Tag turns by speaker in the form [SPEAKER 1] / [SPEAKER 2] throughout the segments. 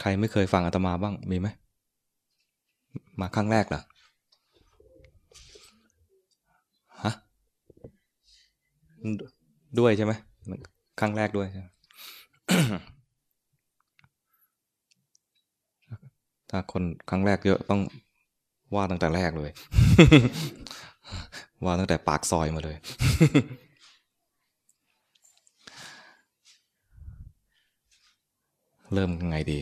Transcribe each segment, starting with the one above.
[SPEAKER 1] ใครไม่เคยฟังอาตมาบ้างมีไหมมาครั้งแรกเหรอฮะด้วยใช่ไหมครั้งแรกด้วยใช่ไหมถ้าคนครั้งแรกเยอะต้องว่าตั้งแต่แรกเลย ว่าตั้งแต่ปากซอยมาเลย เริ่มไงดี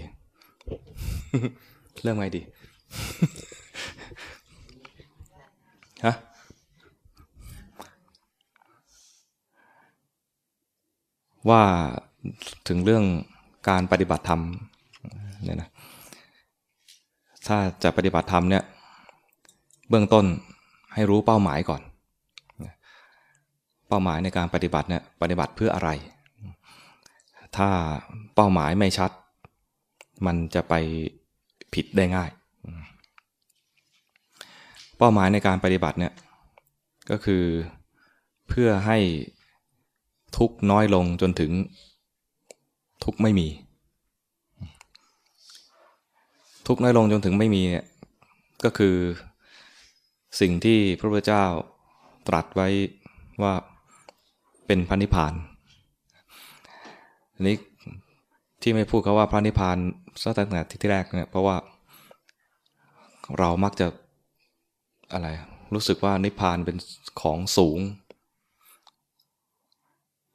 [SPEAKER 1] เริ่มไงดีฮะว่าถึงเรื่องการปฏิบัติธรรมเนี่ยนะถ้าจะปฏิบัติธรรมเนี่ยเบื้องต้นให้รู้เป้าหมายก่อน เป้าหมายในการปฏิบัติเนี่ยปฏิบัติเพื่ออะไร ถ้าเป้าหมายไม่ชัด มันจะไปผิดได้ง่าย เป้าหมายในการปฏิบัติเนี่ยก็คือเพื่อให้ทุกน้อยลงจนถึงทุกไม่มี ทุกน้อยลงจนถึงไม่มีเนี่ยก็คือสิ่งที่พระพุทธเจ้าตรัสไว้ว่าเป็นพระนิพพานอันนี้ ที่ไม่พูดเขาว่าพระนิพพานตั้งแต่ที่แรกเนี่ยเพราะว่าเรามักจะอะไร รู้สึกว่านิพพานเป็นของสูง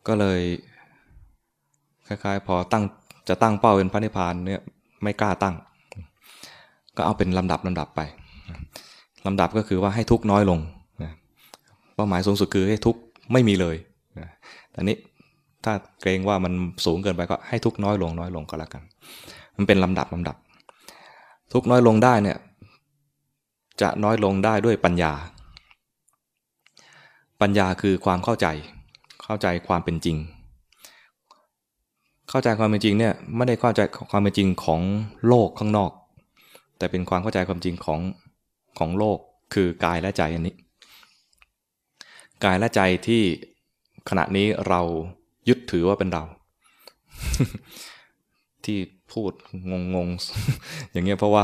[SPEAKER 1] ก็เลยคล้ายๆ พอตั้งจะตั้งเป้าเป็นพระนิพพานเนี่ยไม่กล้าตั้ง ก็เอาเป็นลำดับลำดับไปลำดับก็คือว่าให้ทุกน้อยลงเป้าหมายสูงสุดคือให้ทุกไม่มีเลยนะแต่นี้ ถ้าเกรงว่ามันสูงเกินไปก็ให้ทุกน้อยลงน้อยลงก็แล้วกัน มันเป็นลำดับลำดับ ทุกน้อยลงได้เนี่ยจะน้อยลงได้ด้วยปัญญา ปัญญาคือความเข้าใจ เข้าใจความเป็นจริง เข้าใจความเป็นจริงเนี่ยไม่ได้เข้าใจความเป็นจริงของโลกข้างนอก แต่เป็นความเข้าใจความจริงของของโลกคือกายและใจอันนี้ กายและใจที่ขณะนี้เรา ยึดถือว่าเป็นเรา ที่พูดงงๆ อย่างเงี้ยเพราะว่า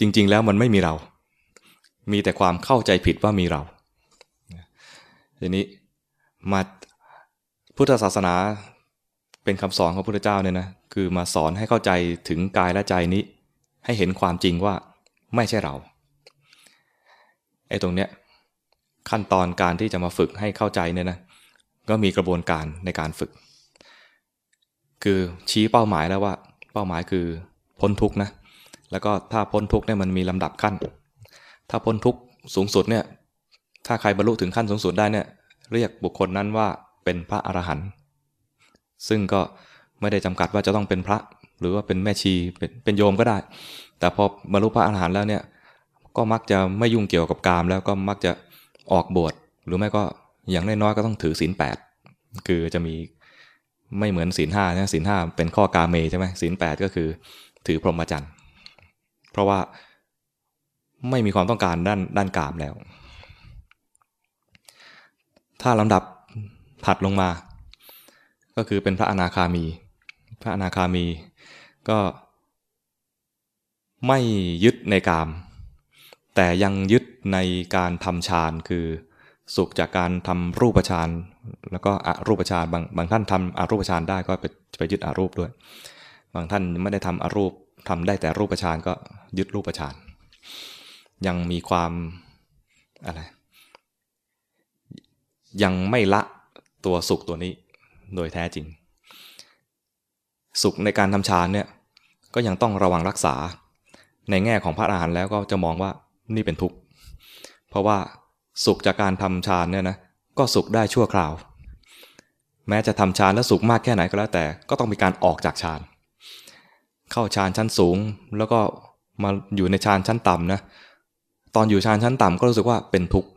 [SPEAKER 1] จริง ๆ แล้วมันไม่มีเรา มีแต่ความเข้าใจผิดว่ามีเราทีนี้มาพุทธศาสนาเป็นคำสอนของพระพุทธเจ้าเนี่ยนะคือมาสอนให้เข้าใจถึงกายและใจนี้ ให้เห็นความจริงว่าไม่ใช่เราไอ้ตรงเนี้ยขั้นตอนการที่จะมาฝึกให้เข้าใจเนี่ยนะ ก็มีกระบวนการในการฝึก คือชี้เป้าหมายแล้วว่า เป้าหมายคือพ้นทุกนะ แล้วก็ถ้าพ้นทุกเนี่ยมันมีลำดับขั้น ถ้าพ้นทุกสูงสุดเนี่ย ถ้าใครบรรลุถึงขั้นสูงสุดได้เนี่ย เรียกบุคคลนั้นว่าเป็นพระอรหันต์ ซึ่งก็ไม่ได้จำกัดว่าจะต้องเป็นพระ หรือว่าเป็นแม่ชีเป็นเป็นโยมก็ได้ แต่พอบรรลุพระอรหันต์แล้วเนี่ย ก็มักจะไม่ยุ่งเกี่ยวกับกาม แล้วก็มักจะออกบวช หรือไม่ก็ อย่างน้อยๆก็ต้องถือศีลแปดคือจะมีไม่เหมือนศีลห้านะศีลห้าเป็นข้อกาเมใช่ไหมศีลแปดก็คือถือพรหมจรรย์เพราะว่าไม่มีความต้องการด้านด้านกามแล้ว ถ้าลำดับถัดลงมา ก็คือเป็นพระอนาคามี พระอนาคามีก็ไม่ยึดในกาม แต่ยังยึดในการทำฌานคือ สุขจากการทำรูปฌานแล้วก็อรูปฌานบางบางท่านทำอรูปฌานได้ก็ไปไปยึดอรูปด้วย บางท่านไม่ได้ทำอรูปทำได้แต่รูปฌานก็ยึดรูปฌานยังมีความอะไรยังไม่ละตัวสุขตัวนี้โดยแท้จริง สุขในการทำฌานเนี่ยก็ยังต้องระวังรักษา ในแง่ของพระอรหันต์แล้วก็จะมองว่านี่เป็นทุกข์เพราะว่า สุขจากการทำฌานเนี่ยนะก็สุขได้ชั่วคราว แม้จะทำฌานแล้วสุขมากแค่ไหนก็แล้วแต่ ก็ต้องมีการออกจากฌานเข้าฌานชั้นสูง แล้วก็มาอยู่ในฌานชั้นต่ำนะตอนอยู่ฌานชั้นต่ำก็รู้สึกว่าเป็นทุกข์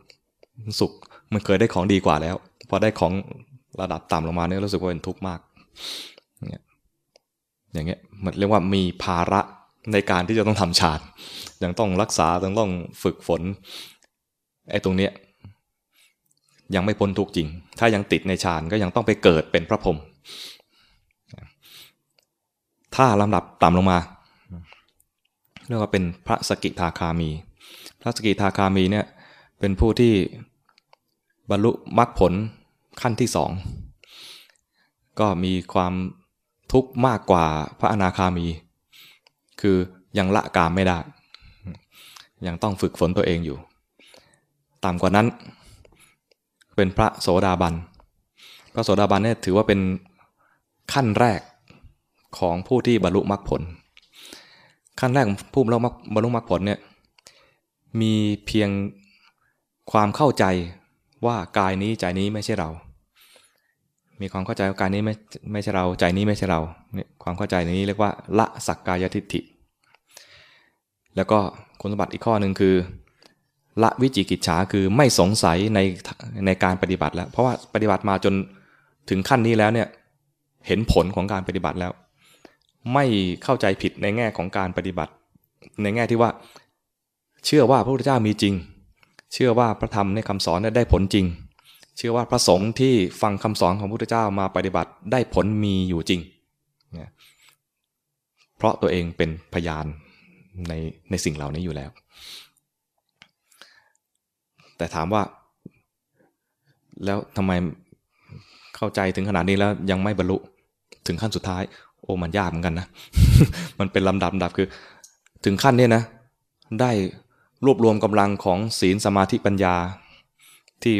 [SPEAKER 1] สุขมันเคยได้ของดีกว่าแล้ว พอได้ของระดับต่ำลงมาเนี่ยรู้สึกว่าเป็นทุกข์มากอย่างเงี้ยมันเรียกว่ามีภาระในการที่จะต้องทำฌานยังต้องรักษายังต้องฝึกฝน ไอ้ตรงเนี้ยยังไม่พ้นทุกจริง ถ้ายังติดในฌานก็ยังต้องไปเกิดเป็นพระพรหมถ้าลำดับต่ำลงมาเรียกว่าเป็นพระสกิทาคามี พระสกิทาคามีเนี่ยเป็นผู้ที่บรรลุมรรคผลขั้นที่สองก็มีความทุกข์มากกว่าพระอนาคามี คือยังละกามไม่ได้ ยังต้องฝึกฝนตัวเองอยู่ ต่ำกว่านั้น เป็นพระโสดาบัน พระโสดาบันเนี่ยถือว่าเป็นขั้นแรกของผู้ที่บรรลุมรรคผล ขั้นแรกผู้บรรลุมรรคบรรลุมรรคผลเนี่ยมีเพียงความเข้าใจว่ากายนี้ใจนี้ไม่ใช่เรา มีความเข้าใจว่ากายนี้ไม่ไม่ใช่เราใจนี้ไม่ใช่เราเนี่ยความเข้าใจนี้เรียกว่าละสักกายทิฏฐิ แล้วก็คุณสมบัติอีกข้อหนึ่งคือ ละวิจิกิจฉาคือไม่สงสัยในในการปฏิบัติแล้ว เพราะว่าปฏิบัติมาจนถึงขั้นนี้แล้วเนี่ยเห็นผลของการปฏิบัติแล้ว ไม่เข้าใจผิดในแง่ของการปฏิบัติ ในแง่ที่ว่า เชื่อว่าพระพุทธเจ้ามีจริง เชื่อว่าพระธรรมในคำสอนได้ผลจริง เชื่อว่าพระสงฆ์ที่ฟังคำสอนของพระพุทธเจ้ามาปฏิบัติได้ผลมีอยู่จริง เพราะตัวเองเป็นพยานในในสิ่งเหล่านี้อยู่แล้ว แต่ถามว่า แล้วทำไมเข้าใจถึงขนาดนี้แล้วยังไม่บรรลุถึงขั้นสุดท้าย โอ้มันยากเหมือนกันนะ มันเป็นลำดับดับคือ ถึงขั้นเนี้ยนะ ได้รวบรวมกำลังของศีลสมาธิปัญญาที่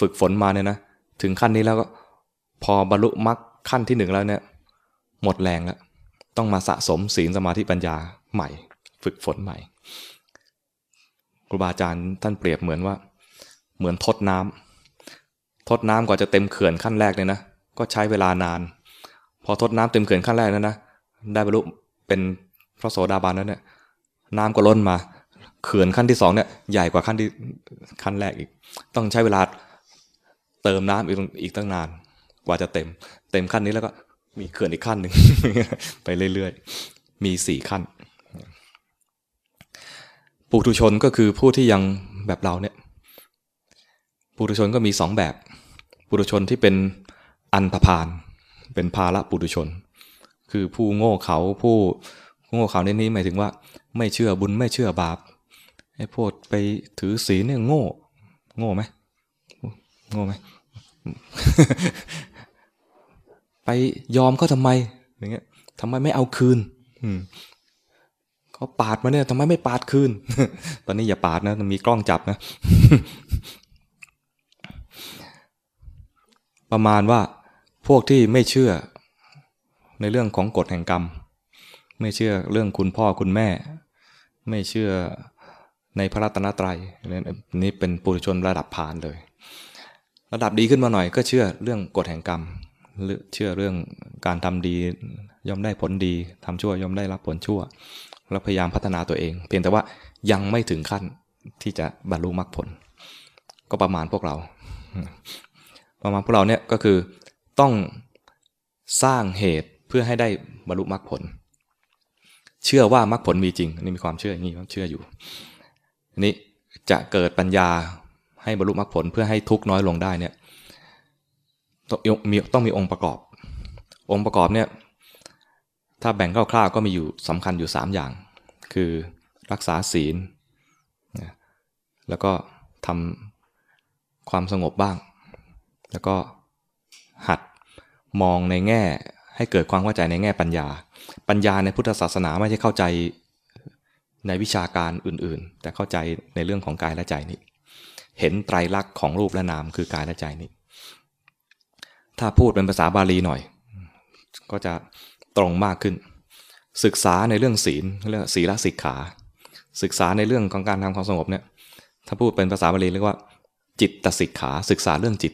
[SPEAKER 1] ฝึกฝนมาเนี่ยนะถึงขั้นนี้แล้วก็พอบรรลุมรรคขั้นที่หนึ่งแล้วเนี่ย หมดแรงแล้ว ต้องมาสะสมศีลสมาธิปัญญาใหม่ ฝึกฝนใหม่ ครูบาอาจารย์ท่านเปรียบเหมือนว่า เหมือนทดน้ำทดน้ำกว่าจะเต็มเขื่อนขั้นแรกเนี่ยนะก็ใช้เวลานาน พอทดน้ำเต็มเขื่อนขั้นแรกนั้นนะได้บรรลุเป็นพระโสดาบันแล้วเนี่ยน้ำก็ล้นมาเขื่อนขั้นที่สองเนี่ยใหญ่กว่าขั้นที่ขั้นแรกอีก ต้องใช้เวลาเติมน้ำอีกอีกตั้งนาน กว่าจะเต็ม เต็มขั้นนี้แล้วก็มีเขื่อนอีกขั้นหนึ่งไปเรื่อยๆ มีสี่ขั้น ปุถุชนก็คือผู้ที่ยังแบบเราเนี่ยปุถุชนก็มีสองแบบปุถุชนที่เป็นอันธพาลเป็นภาละปุถุชน คือผู้โง่เขาผู้โง่เขาในนี้หมายถึงว่า ไม่เชื่อบุญไม่เชื่อบาปไอ้พวกไปถือศีลเนี่ยโง่ โง่ไหมโง่ไหมไปยอมเขาทำไมอย่างเงี้ยทำไมไม่เอาคืน อืม เขาปาดมาเนี่ยทำไมไม่ปาดคืน ตอนนี้อย่าปาดนะมีกล้องจับนะ ประมาณว่าพวกที่ไม่เชื่อในเรื่องของกฎแห่งกรรม ไม่เชื่อเรื่องคุณพ่อคุณแม่ ไม่เชื่อในพระรัตนตรัยนี่เป็นปุถุชนระดับพานเลย ระดับดีขึ้นมาหน่อยก็เชื่อเรื่องกฎแห่งกรรมเชื่อเรื่องการทำดีย่อมได้ผลดีทำชั่วย่อมได้รับผลชั่ว แล้วพยายามพัฒนาตัวเอง เพียงแต่ว่ายังไม่ถึงขั้นที่จะบรรลุมรรคผล ก็ประมาณพวกเรา ประมาณพวกเราเนี่ยก็คือต้องสร้างเหตุเพื่อให้ได้บรรลุมรรคผล เชื่อว่ามรรคผลมีจริงนี่มีความเชื่ออย่างนี้เชื่ออยู่นี้จะเกิดปัญญาให้บรรลุมรรคผลเพื่อให้ทุกข์น้อยลงได้เนี่ยต้องมีต้องมีองค์ประกอบ องค์ประกอบเนี่ย ถ้าแบ่งคร่าวๆก็มีอยู่สำคัญอยู่ 3 อย่าง คือรักษาศีล แล้วก็ทำความสงบบ้าง แล้วก็หัดมองในแง่ให้เกิดความเข้าใจในแง่ปัญญา ปัญญาในพุทธศาสนาไม่ใช่เข้าใจในวิชาการอื่นๆ แต่เข้าใจในเรื่องของกายและใจนี้เห็นไตรลักษณ์ของรูปและนามคือกายและใจนี้ถ้าพูดเป็นภาษาบาลีหน่อย ก็จะ ตรงมากขึ้น ศึกษาในเรื่องศีลเรื่องศีลสิกขา ศึกษาในเรื่องของการทำความสงบเนี่ยถ้าพูดเป็นภาษาบาลีเรียกว่า จิตตสิกขา ศึกษาเรื่องจิต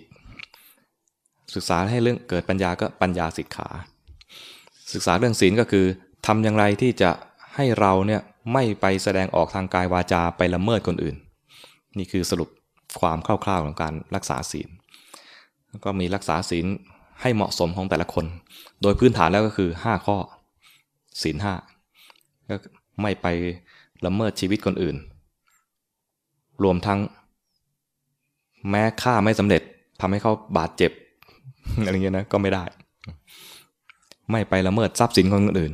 [SPEAKER 1] ศึกษาให้เรื่องเกิดปัญญาก็ปัญญาสิกขา ศึกษาเรื่องศีลก็คือทำอย่างไรที่จะให้เราเนี่ยไม่ไปแสดงออกทางกายวาจาไปละเมิดคนอื่น นี่คือสรุปความคร่าวๆของการรักษาศีลแล้วก็มีรักษาศีลให้เหมาะสมของแต่ละคน โดยพื้นฐานแล้วก็คือ 5 ข้อศีลห้าก็ไม่ไปละเมิดชีวิตคนอื่น รวมทั้ง แม้ฆ่าไม่สำเร็จทำให้เขาบาดเจ็บอะไรเงี้ยนะก็ไม่ได้ ไม่ไปละเมิดทรัพย์สินของคนอื่น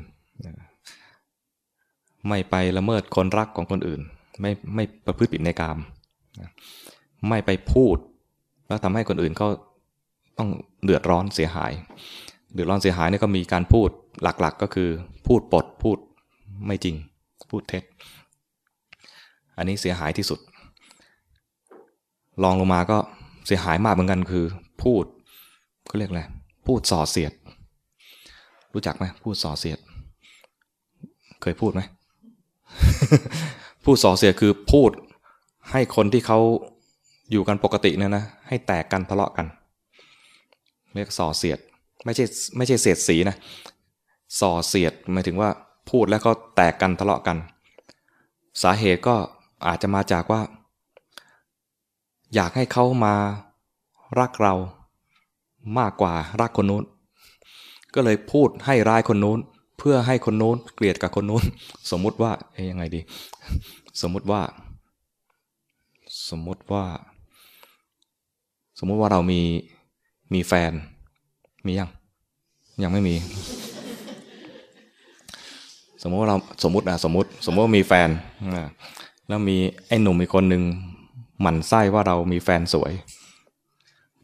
[SPEAKER 1] ไม่ไปละเมิดคนรักของคนอื่น ไม่ไม่ประพฤติผิดในกาม ไม่ไปพูด แล้วทำให้คนอื่นเขาต้องเดือดร้อนเสียหาย ดือดร้อนเสียหายเนี่ยก็มีการพูดหลักๆกก็คือพูดปดพูดไม่จริง พูดเท็จ อันนี้เสียหายที่สุดลองลงมาก็เสียหายมากเหมือนกันคือ พูดเขาเรียกอะไรพูดส่อเสียด รู้จักไหมพูดส่อเสียด เคยพูดไหมพูดส่อเสียดคือพูดให้คนที่เขาอยู่กันปกติเนี่ยนะให้แตกกันทะเลาะกัน เรียกส่อเสียด ไม่ใช่ไม่ใช่เสียดสีนะส่อเสียดหมายถึงว่าพูดแล้วก็แตกกันทะเลาะกัน สาเหตุก็อาจจะมาจากว่า อยากให้เขามารักเรามากกว่ารักคนนู้น ก็เลยพูดให้ร้ายคนนู้น เพื่อให้คนนู้นเกลียดกับคนนู้น สมมุติว่าเอ้ยังไงดี สมมุติว่า สมมุติว่า สมมุติว่าเรามีมีแฟน มียัง ยังไม่มี สมมติว่าเราสมมตินะสมมติ สมมติว่ามีแฟนแล้วมีไอ้หนุ่มอีกคนหนึ่งหมั่นไส้ว่าเรามีแฟนสวย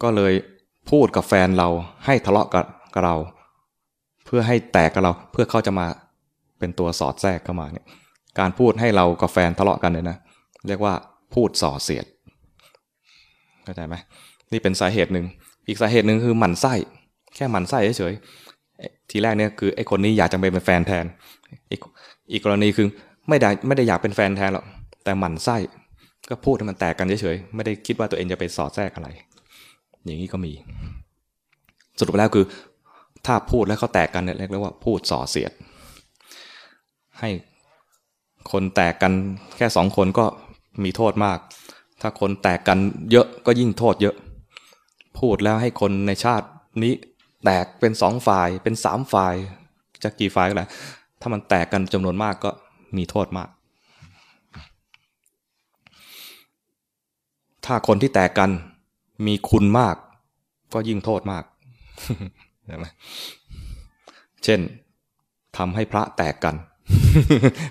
[SPEAKER 1] ก็เลยพูดกับแฟนเราให้ทะเลาะกับเรา เพื่อให้แตกกับเรา เพื่อเขาจะมาเป็นตัวสอดแทรกเข้ามาเนี่ย การพูดให้เรากับแฟนทะเลาะกันเนี่ยนะ เรียกว่าพูดส่อเสียดเข้าใจไหมนี่เป็นสาเหตุหนึ่ง อีกสาเหตุหนึ่งคือหมั่นไส้ แค่หมั่นไส้เฉยๆทีแรกเนี่ยคือไอ้คนนี้อยากจะไปเป็นแฟนแทน อีกอีกกรณีคือไม่ได้ไม่ได้อยากเป็นแฟนแทนหรอกแต่หมั่นไส้ก็พูดให้มันแตกกันเฉยๆไม่ได้คิดว่าตัวเองจะไปสอดแทรกอะไร อย่างนี้ก็มี สรุปแล้วคือถ้าพูดแล้วเขาแตกกันเนี่ยเรียกว่าพูดส่อเสียด ให้คนแตกกันแค่สองคนก็มีโทษมาก ถ้าคนแตกกันเยอะก็ยิ่งโทษเยอะ พูดแล้วให้คนในชาตินี้ แตกเป็นสองฝ่ายเป็นสามฝ่ายจะกี่ฝ่ายก็แล้วถ้ามันแตกกันจำนวนมากก็มีโทษมาก ถ้าคนที่แตกกันมีคุณมาก ก็ยิ่งโทษมากเห็นไหมเช่นทำให้พระแตกกัน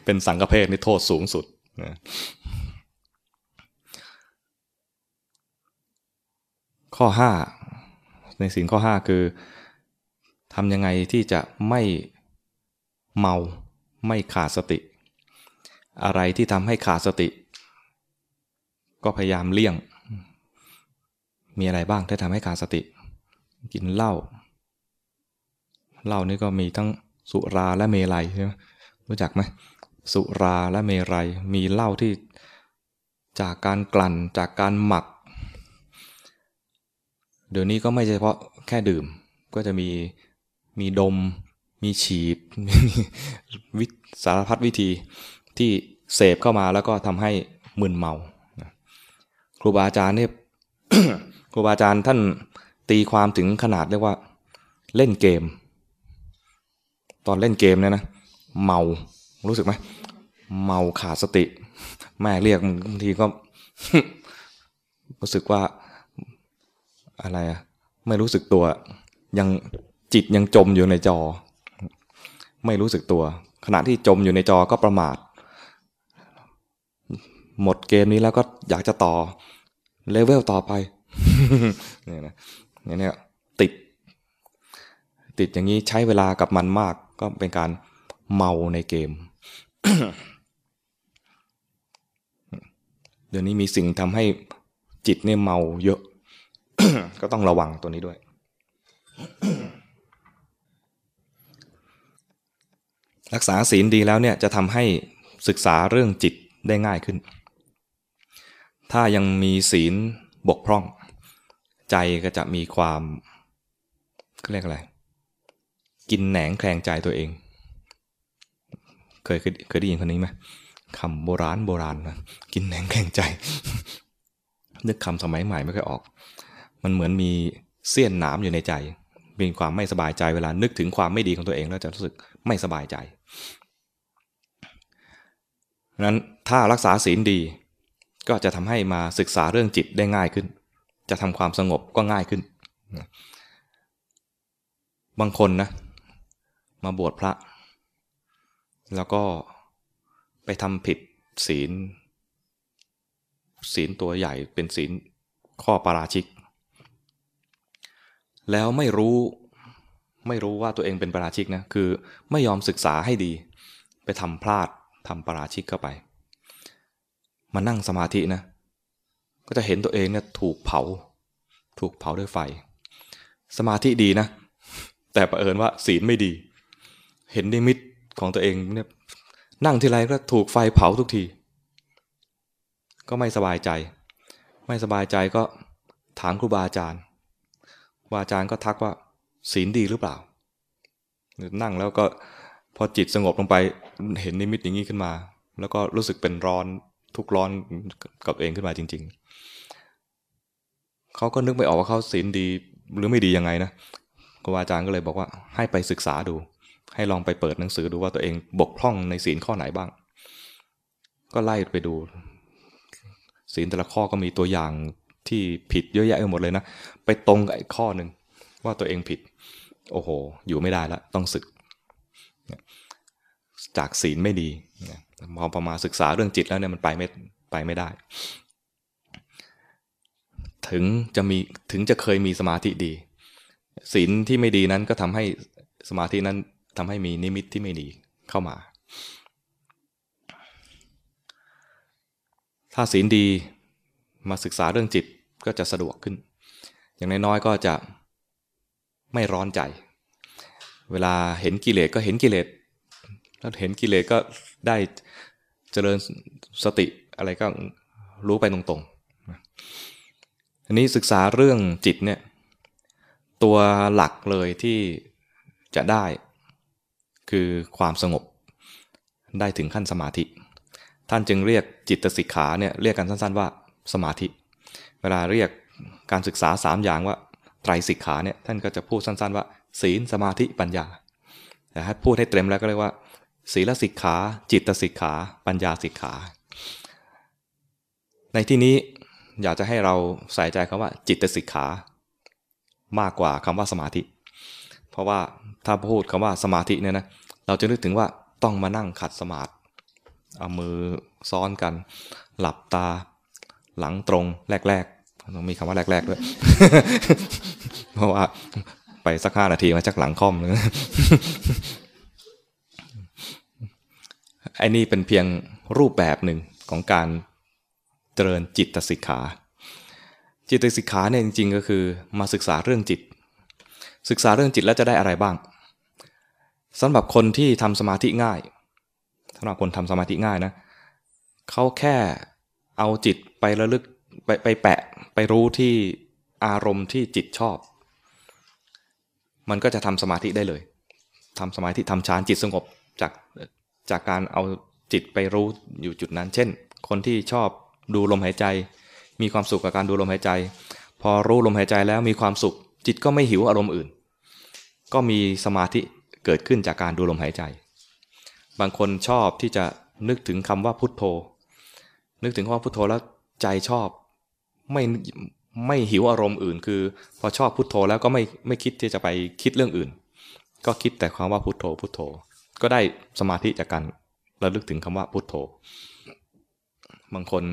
[SPEAKER 1] เป็นสังฆเพศนี่โทษสูงสุดข้อห้าในสิ่งข้อห้าคือ ทำยังไงที่จะไม่เมาไม่ขาดสติ อะไรที่ทำให้ขาดสติ ก็พยายามเลี่ยง มีอะไรบ้างที่ทำให้ขาดสติ กินเหล้าเหล้านี่ก็มีทั้งสุราและเมลัยใช่ไหมรู้จักไหมสุราและเมรัยมีเหล้าที่จากการกลั่นจากการหมัก เดี๋ยวนี้ก็ไม่เฉพาะแค่ดื่มก็จะมี มีดม มีฉีดมีสารพัดวิธีที่เสพเข้ามาแล้วก็ทำให้มึนเมาครูบาอาจารย์เนี่ยครูบาอาจารย์ท่านตีความถึงขนาดเรียกว่าเล่นเกม ตอนเล่นเกมเนี่ยนะ เมารู้สึกไหมเมาขาดสติ แม่เรียกบางทีก็ รู้สึกว่าอะไรอะไม่รู้สึกตัวยัง จิตยังจมอยู่ในจอ ไม่รู้สึกตัว ขณะที่จมอยู่ในจอก็ประมาท หมดเกมนี้แล้วก็อยากจะต่อเลเวลต่อไปเนี่ยนะเนี่ยติด ติดอย่างนี้ใช้เวลากับมันมากก็เป็นการเมาในเกม เดี๋ยวนี้มีสิ่งทำให้จิตเนี่ยเมาเยอะ ก็ต้องระวังตัวนี้ด้วย รักษาศีลดีแล้วเนี่ยจะทำให้ศึกษาเรื่องจิตได้ง่ายขึ้น ถ้ายังมีศีลบกพร่อง ใจก็จะมีความเรียกอะไร กินแหนงแคลงใจตัวเอง เคยเคยได้ยินคนนี้ไหมคำโบราณโบราณนะกินแหนงแคลงใจ นึกคำสมัยใหม่ไม่เคยออก มันเหมือนมีเสี้ยนหนามอยู่ในใจมีความไม่สบายใจเวลานึกถึงความไม่ดีของตัวเองแล้วจะรู้สึกไม่สบายใจ นั้นถ้ารักษาศีลดี ก็จะทำให้มาศึกษาเรื่องจิตได้ง่ายขึ้น จะทำความสงบก็ง่ายขึ้น บางคนนะ มาบวชพระ แล้วก็ไปทำผิดศีล ศีลตัวใหญ่เป็นศีลข้อปาราชิก แล้วไม่รู้ไม่รู้ว่าตัวเองเป็นปาราชิกนะ คือไม่ยอมศึกษาให้ดี ไปทำพลาด ทำปราชิกเข้าไป มานั่งสมาธินะ ก็จะเห็นตัวเองเนี่ยถูกเผา ถูกเผาด้วยไฟ สมาธิดีนะ แต่ประเอิญว่าศีลไม่ดี เห็นนิมิตของตัวเองเนี่ยนั่งทีไรก็ถูกไฟเผาทุกที ก็ไม่สบายใจ ไม่สบายใจก็ถามครูบาอาจารย์ครูบาอาจารย์ก็ทักว่าศีลดีหรือเปล่า นั่งแล้วก็ พอจิตสงบลงไปเห็นนิมิตอย่างนี้ขึ้นมา แล้วก็รู้สึกเป็นร้อนทุกร้อนกับเองขึ้นมาจริง ๆ เขาก็นึกไม่ออกว่าเขาศีลดีหรือไม่ดียังไงนะครูอาจารย์ก็เลยบอกว่าให้ไปศึกษาดู ให้ลองไปเปิดหนังสือดูว่าตัวเองบกพร่องในศีลข้อไหนบ้าง ก็ไล่ไปดู ศีลแต่ละข้อก็มีตัวอย่างที่ผิดเยอะแยะไปหมดเลยนะ ไปตรงกับข้อหนึ่งว่าตัวเองผิด โอ้โห อยู่ไม่ได้แล้วต้องศึก จากศีลไม่ดีพอประมาศึกษาเรื่องจิตแล้วเนี่ยมันไปไม่ไปไม่ได้ ถึงจะมีถึงจะเคยมีสมาธิดี ศีลที่ไม่ดีนั้นก็ทำให้สมาธินั้นทำให้มีนิมิตที่ไม่ดีเข้ามา ถ้าศีลดีมาศึกษาเรื่องจิตก็จะสะดวกขึ้น อย่างน้อยๆก็จะไม่ร้อนใจ เวลาเห็นกิเลสก็เห็นกิเลส แล้วเห็นกิเลสก็ได้เจริญสติอะไรก็รู้ไปตรงๆ อันนี้ศึกษาเรื่องจิตเนี่ยตัวหลักเลยที่จะได้คือความสงบได้ถึงขั้นสมาธิ ท่านจึงเรียกจิตสิกขาเนี่ยเรียกกันสั้นๆว่าสมาธิ เวลาเรียกการศึกษาสามอย่างว่าไตรสิกขาเนี่ยท่านก็จะพูดสั้นๆว่า ศีลสมาธิปัญญาแต่ให้พูดให้เต็มแล้วก็เรียกว่า ศีลสิกขา จิตสิกขา ปัญญาสิกขา ในที่นี้อยากจะให้เราใส่ใจคำว่า จิตสิกขา มากกว่าคำว่าสมาธิ เพราะว่าถ้าพูดคำว่าสมาธิเนี่ยนะเราจะนึกถึงว่าต้องมานั่งขัดสมาธิเอามือซ้อนกัน หลับตา หลังตรงแรกๆต้องมีคำว่าแรกๆด้วยเพราะว่าไปสักห้านาทีมาจากหลังคอมเลย ไอ้นี่เป็นเพียงรูปแบบหนึ่งของการเจริญจิตสิกขา จิตสิกขาเนี่ยจริงๆ ก็คือมาศึกษาเรื่องจิต ศึกษาเรื่องจิตแล้วจะได้อะไรบ้างสำหรับคนที่ทำสมาธิง่ายสำหรับคนทำสมาธิง่ายนะเขาแค่เอาจิตไประลึกไปไปแปะไปรู้ที่อารมณ์ที่จิตชอบ มันก็จะทำสมาธิได้เลยทำสมาธิทำฌานจิตสงบจาก จากการเอาจิตไปรู้อยู่จุดนั้น เช่น คนที่ชอบดูลมหายใจ มีความสุขกับการดูลมหายใจ พอรู้ลมหายใจแล้วมีความสุข จิตก็ไม่หิวอารมณ์อื่น ก็มีสมาธิเกิดขึ้นจากการดูลมหายใจ บางคนชอบที่จะนึกถึงคำว่าพุทโธ นึกถึงคำว่าพุทโธแล้วใจชอบ ไม่ไม่หิวอารมณ์อื่น คือ พอชอบพุทโธแล้วก็ไม่ไม่คิดที่จะไปคิดเรื่องอื่น ก็คิดแต่ความว่าพุทโธพุทโธ ก็ได้สมาธิจากการระลึกถึงคำว่าพุทโธ บางคน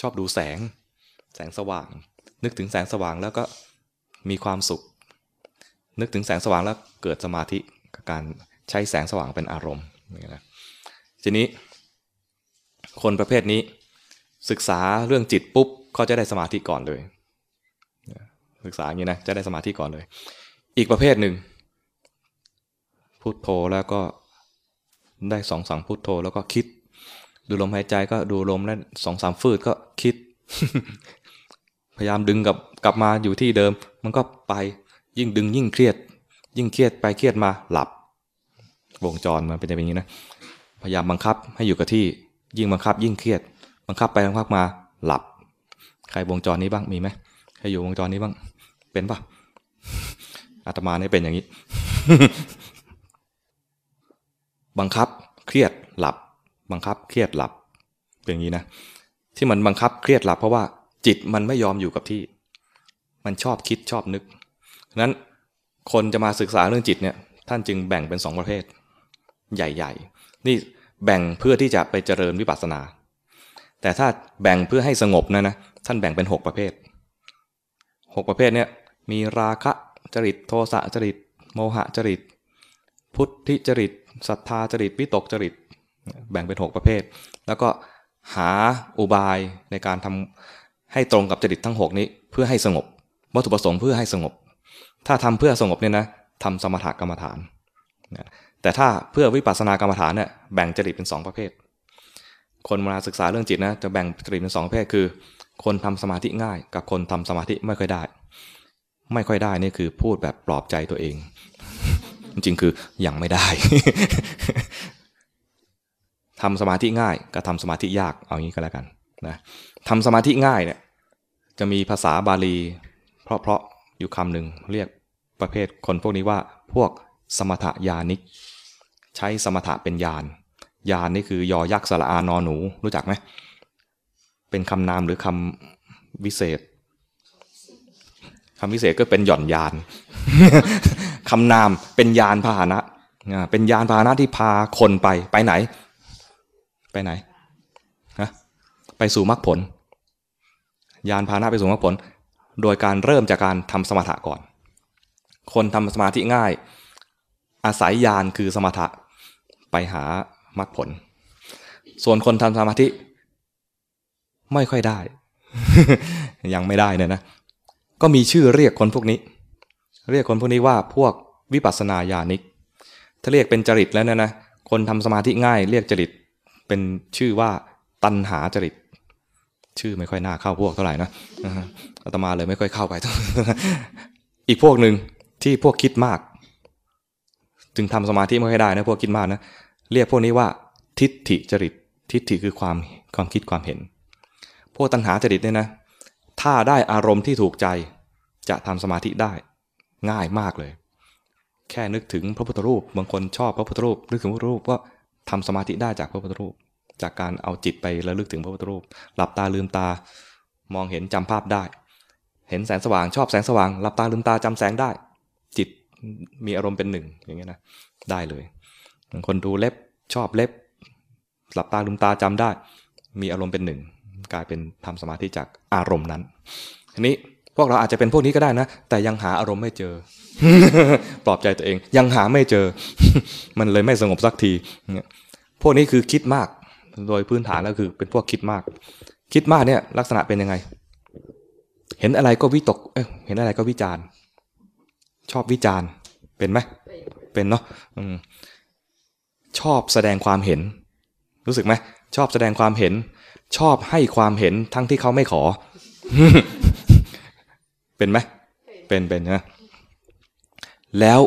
[SPEAKER 1] ชอบดูแสง แสงสว่าง นึกถึงแสงสว่างแล้วก็มีความสุข นึกถึงแสงสว่างแล้วเกิดสมาธิกับการใช้แสงสว่างเป็นอารมณ์นี่นะทีนี้ คนประเภทนี้ ศึกษาเรื่องจิตปุ๊บก็จะได้สมาธิก่อนเลย ศึกษาอย่างนี้นะจะได้สมาธิก่อนเลย อีกประเภทหนึ่งพุโทโธแล้วก็ ได้สองสามพุโทโธแล้วก็คิด ดูลมหายใจก็ดูลมแล้วสองสามฟืดก็คิด พยายามดึงกับกลับมาอยู่ที่เดิม มันก็ไปยิ่งดึงยิ่งเครียด ยิ่งเครียดไปเครียดมาหลับ วงจรมันเป็นอย่างนี้นะพยายามบังคับให้อยู่กับที่ ยิ่งบังคับ ยิ่งเครียด บังคับไปบังคับมาหลับ ใครวงจรนี้บ้างมีไหมใครอยู่วงจรนี้บ้าง เป็นปะอาตมาเนี่ยเป็นอย่างนี้ บังคับเครียดหลับ บังคับเครียดหลับอย่างนี้นะ ที่มันบังคับเครียดหลับเพราะว่าจิตมันไม่ยอมอยู่กับที่ มันชอบคิดชอบนึกนั้นคนจะมาศึกษาเรื่องจิตเนี่ยท่านจึงแบ่งเป็นสองประเภท ใหญ่ๆ นี่แบ่งเพื่อที่จะไปเจริญวิปัสสนา แต่ถ้าแบ่งเพื่อให้สงบนะนะท่านแบ่งเป็นหกประเภทหกประเภทเนี่ยมีราคะจริตโทสะจริต โมหะจริต พุทธิจริตศรัทธาจริตวิตกจริต แบ่งเป็นหกประเภท แล้วก็หาอุบายในการทำให้ตรงกับจริตทั้งหกนี้เพื่อให้สงบ วัตถุประสงค์เพื่อให้สงบ ถ้าทำเพื่อสงบเนี่ยนะทำสมถกรรมฐานแต่ถ้าเพื่อวิปัสสนากรรมฐานเนี่ยแบ่งจริตเป็นสองประเภท คนมาศึกษาเรื่องจิตนะจะแบ่งจริตเป็นสองประเภทคือ คนทำสมาธิง่าย กับคนทำสมาธิไม่ค่อยได้ ไม่ค่อยได้นี่คือพูดแบบปลอบใจตัวเอง จริงคือยังไม่ได้ทำสมาธิง่ายกับทำสมาธิยากเอางี้ก็แล้วกันนะทำสมาธิง่ายเนี่ยจะมีภาษาบาลี เพราะๆอยู่คำหนึ่งเรียกประเภทคนพวกนี้ว่าพวกสมถยานิก ใช้สมถะเป็นยานยานนี่คือยอยักษ์สระอานอหนูรู้จักไหมเป็นคำนามหรือคำวิเศษ คำวิเศษก็เป็นหย่อนยานคำนามเป็นยานพาหนะเป็นยานพาหนะที่พาคนไปไปไหน ไปไหนฮะไปสู่มรรคผล ยานพาหนะไปสู่มรรคผล โดยการเริ่มจากการทำสมถะก่อน คนทำสมาธิง่าย อาศัยยานคือสมถะไปหามรรคผล ส่วนคนทำสมาธิ ไม่ค่อยได้ ยังไม่ได้เนี่ยนะ ก็มีชื่อเรียกคนพวกนี้ เรียกคนพวกนี้ว่าพวกวิปัสสนาญาณิก ถ้าเรียกเป็นจริตแล้วเนี่ยนะคนทำสมาธิง่ายเรียกจริตเป็นชื่อว่าตันหาจริต ชื่อไม่ค่อยน่าเข้าพวกเท่าไหร่นะอาตมาเลยไม่ค่อยเข้าไป อีกพวกหนึ่งที่พวกคิดมาก จึงทำสมาธิไม่ค่อยได้นะพวกคิดมากนะเรียกพวกนี้ว่าทิฏฐิจริต ทิฏฐิคือความความคิดความเห็น พวกตัณหาจริตเนี่ยนะ ถ้าได้อารมณ์ที่ถูกใจ จะทำสมาธิได้ ง่ายมากเลย แค่นึกถึงพระพุทธรูปบางคนชอบพระพุทธรูปนึกถึงพระพุทธรูปก็ทำสมาธิได้จากพระพุทธรูป จากการเอาจิตไประลึกถึงพระพุทธรูป หลับตาลืมตามองเห็นจำภาพได้ เห็นแสงสว่างชอบแสงสว่างหลับตาลืมตาจำแสงได้ จิตมีอารมณ์เป็นหนึ่งอย่างเงี้ยนะได้เลยบางคนดูเล็บชอบเล็บหลับตาลืมตาจำได้ มีอารมณ์เป็นหนึ่ง กลายเป็นทำสมาธิจากอารมณ์นั้นทีนี้พวกเราอาจจะเป็นพวกนี้ก็ได้นะ แต่ยังหาอารมณ์ไม่เจอ ปลอบใจตัวเอง ยังหาไม่เจอ มันเลยไม่สงบสักทีพวกนี้คือคิดมาก โดยพื้นฐานแล้วคือเป็นพวกคิดมาก คิดมากเนี่ย ลักษณะเป็นยังไง เห็นอะไรก็วิตกเเห็นอะไรก็วิจารณ์ ชอบวิจารณ์ เป็นไหมเป็นเนาะชอบแสดงความเห็น รู้สึกไหมชอบแสดงความเห็น ชอบให้ความเห็นทั้งที่เขาไม่ขอ เป็นไหม เป็นเป็นนะ แล้ว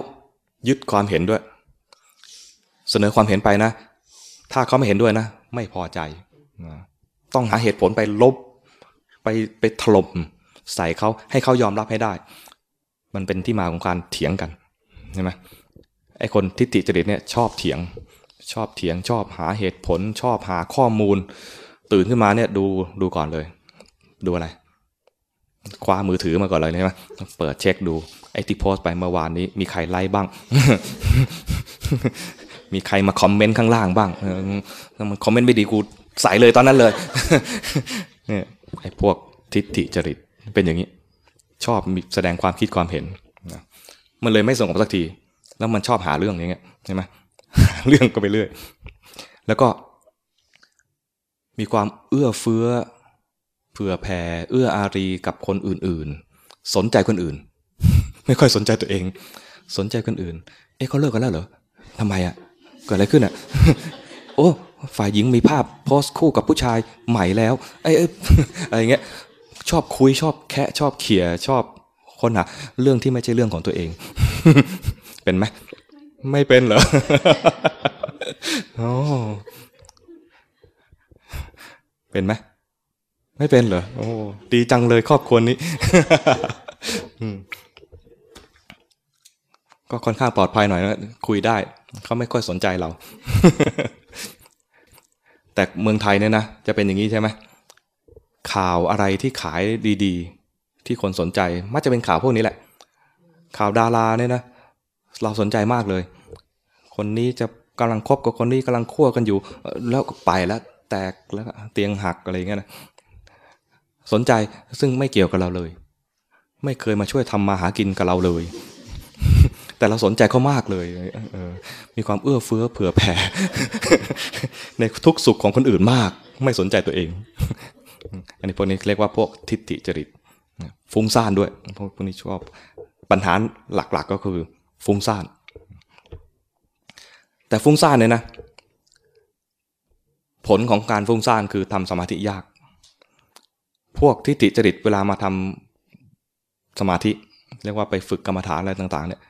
[SPEAKER 1] ยึดความเห็นด้วย เสนอความเห็นไปนะ ถ้าเขาไม่เห็นด้วยนะ ไม่พอใจ ต้องหาเหตุผลไปลบ ไปไปถล่มใส่เขาให้เขายอมรับให้ได้ มันเป็นที่มาของการเถียงกันใช่ไหมไอ้คนทิฏฐิจริตเนี่ยชอบเถียง ชอบเถียงชอบหาเหตุผล ชอบหาข้อมูล ตื่นขึ้นมาเนี่ยดูดูก่อนเลย ดูอะไร คว้ามือถือมาก่อนเลยใช่ไหมเปิดเช็คดูไอ้ที่โพสต์ไปเมื่อวานนี้ มีใครไลค์บ้าง มีใครมาคอมเมนต์ข้างล่างบ้างมันคอมเมนต์ไม่ดีกูใส่เลยตอนนั้นเลยเนี่ยไอ้พวกทิฏฐิจริตเป็นอย่างนี้ ชอบมีแสดงความคิดความเห็นมันเลยไม่สงบสักที แล้วมันชอบหาเรื่องอย่างเงี้ยใช่ไหมเรื่องก็ไปเรื่อย แล้วก็ มีความเอื้อเฟื้อ เผื่อแผ่ เอื้ออารีกับคนอื่นๆ สนใจคนอื่น ไม่ค่อยสนใจตัวเอง สนใจคนอื่น เอ๊ะเขาเลิกกันแล้วเหรอทำไมอะ่ะ เกิดอะไรขึ้นอะ่ะ โอ้ ฝ่ายหญิงมีภาพโพสคู่กับผู้ชายใหม่แล้วไอ้อะไรเงี้ย ชอบคุยชอบแคะชอบเขี่ยชอบคนหาเรื่องที่ไม่ใช่เรื่องของตัวเอง เป็นไหม ไม่เป็นเหรอโอ้ เป็นไหมไม่เป็นเหรอโอ้ดีจังเลยครอบครัวนี้ก็ค่อนข้างปลอดภัยหน่อยนะคุยได้เขาไม่ค่อยสนใจเรา แต่เมืองไทยเนี่ยนะจะเป็นอย่างนี้ใช่ไหมข่าวอะไรที่ขายดีๆ ที่คนสนใจ มักจะเป็นข่าวพวกนี้แหละ ข่าวดาราเนี่ยนะเราสนใจมากเลย คนนี้จะกำลังคบกับคนนี้กำลังคั่วกันอยู่ แล้วก็ไปแล้ว แตกแล้วเตียงหักอะไรเงี้ยนะสนใจซึ่งไม่เกี่ยวกับเราเลย ไม่เคยมาช่วยทำมาหากินกับเราเลย แต่เราสนใจเขามากเลยเออมีความเอื้อเฟื้อเผื่อแผ่ ในทุกสุขของคนอื่นมาก ไม่สนใจตัวเอง อันนี้พวกนี้เรียกว่าพวกทิฏฐิจริตฟุ้งซ่านด้วยพวกพวกนี้ชอบปัญหาหลักๆกก็คือฟุ้งซ่าน แต่ฟุ้งซ่านเนี่ยนะ ผลของการฟุ้งซ่านคือทำสมาธิยาก พวกทิฏฐิจริตเวลามาทำสมาธิ เรียกว่าไปฝึกกรรมฐานอะไรต่างๆเนี่ย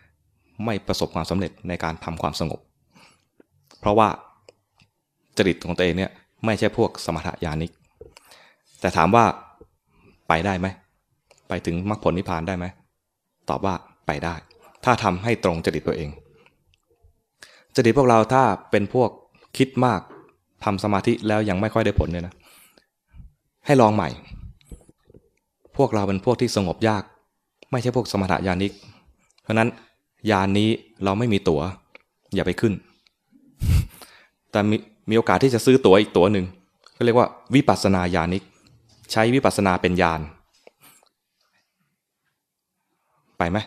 [SPEAKER 1] ไม่ประสบความสำเร็จในการทำความสงบ เพราะว่าจริตของตัวเองเนี่ยไม่ใช่พวกสมถยานิก แต่ถามว่าไปได้ไหม ไปถึงมรรคผลนิพพานได้ไหม ตอบว่าไปได้ ถ้าทำให้ตรงจริตตัวเอง จริตพวกเราถ้าเป็นพวกคิดมาก ทำสมาธิแล้วยังไม่ค่อยได้ผลเนี่ยนะ ให้ลองใหม่ พวกเราเป็นพวกที่สงบยาก ไม่ใช่พวกสมถะยานิก เพราะนั้นยานนี้เราไม่มีตัว๋ว อย่าไปขึ้น แต่มีมีโอกาสที่จะซื้อตั๋วอีกตั๋วหนึ่งก็เรียกว่าวิปัสสนาญาณิก ใช้วิปัสสนาเป็นญาณไปไหม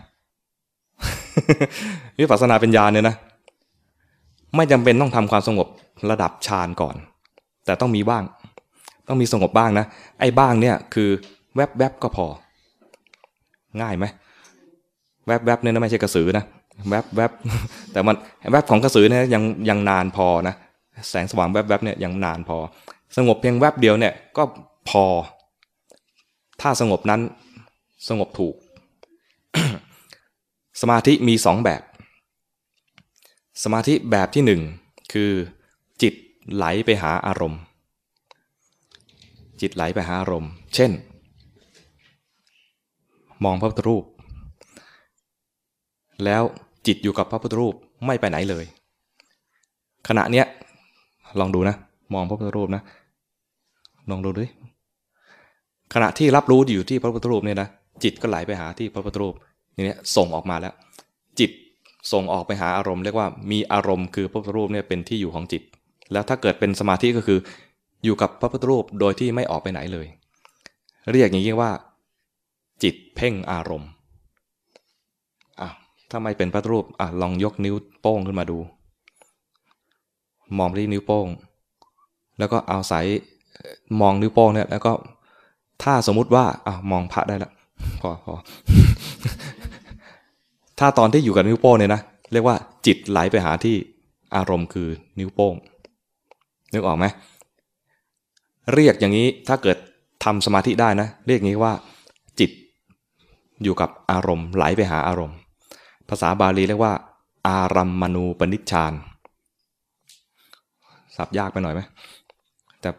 [SPEAKER 1] วิปัสสนาเป็นญาณเนี่ยนะ ไม่จำเป็นต้องทำความสงบระดับฌานก่อน แต่ต้องมีบ้าง ต้องมีสงบบ้างนะ ไอ้บ้างเนี่ยคือแวบแวบก็พอ ง่ายไหมแวบแวบเนี่ยนะไม่ใช่กระสือนะแวบแวบแต่มันแวบของกระสือเนี่ยยังยังนานพอนะแสงสว่างแวบแวบเนี่ยยังนานพอ สงบเพียงแวบเดียวเนี่ยก็พอ ถ้าสงบนั้นสงบถูก สมาธิมีสองแบบ สมาธิแบบที่หนึ่งคือจิตไหลไปหาอารมณ์ จิตไหลไปหาอารมณ์ เช่น มองพระพุทธรูป แล้วจิตอยู่กับพระพุทธรูปไม่ไปไหนเลย ขณะเนี้ยลองดูนะ มองพระพุทธรูปนะ ลองดูด้วยขณะที่รับรู้อยู่ที่พระพุทธรูปเนี่ยนะจิตก็ไหลไปหาที่พระพุทธรูปนี่เนี้ยส่งออกมาแล้ว จิต ส่งออกไปหาอารมณ์เรียกว่ามีอารมณ์คือพระพุทธรูปเนี่ยเป็นที่อยู่ของจิต แล้วถ้าเกิดเป็นสมาธิก็คือ อยู่กับพระพุทธรูปโดยที่ไม่ออกไปไหนเลย เรียกอย่างนี้ว่า จิตเพ่งอารมณ์อะถ้าไม่เป็นพระพุทธรูปอะลองยกนิ้วโป้งขึ้นมาดู มองไปที่นิ้วโป้ง แล้วก็เอาสายมองนิ้วโป้งเนี่ยแล้วก็ถ้าสมมุติว่าอ่ามองพระได้แล้วพอพอ ถ้าตอนที่อยู่กับนิ้วโป้งเนี่ยนะเรียกว่าจิตไหลไปหาที่อารมณ์คือนิ้วโป้งนึกออกไหมเรียกอย่างนี้ถ้าเกิดทำสมาธิได้นะ เรียกงี้ว่า จิตอยู่กับอารมณ์ไหลไปหาอารมณ์ ภาษาบาลีเรียกว่า อารัมมณูปนิชฌานสับยากไปหน่อยไหมแต่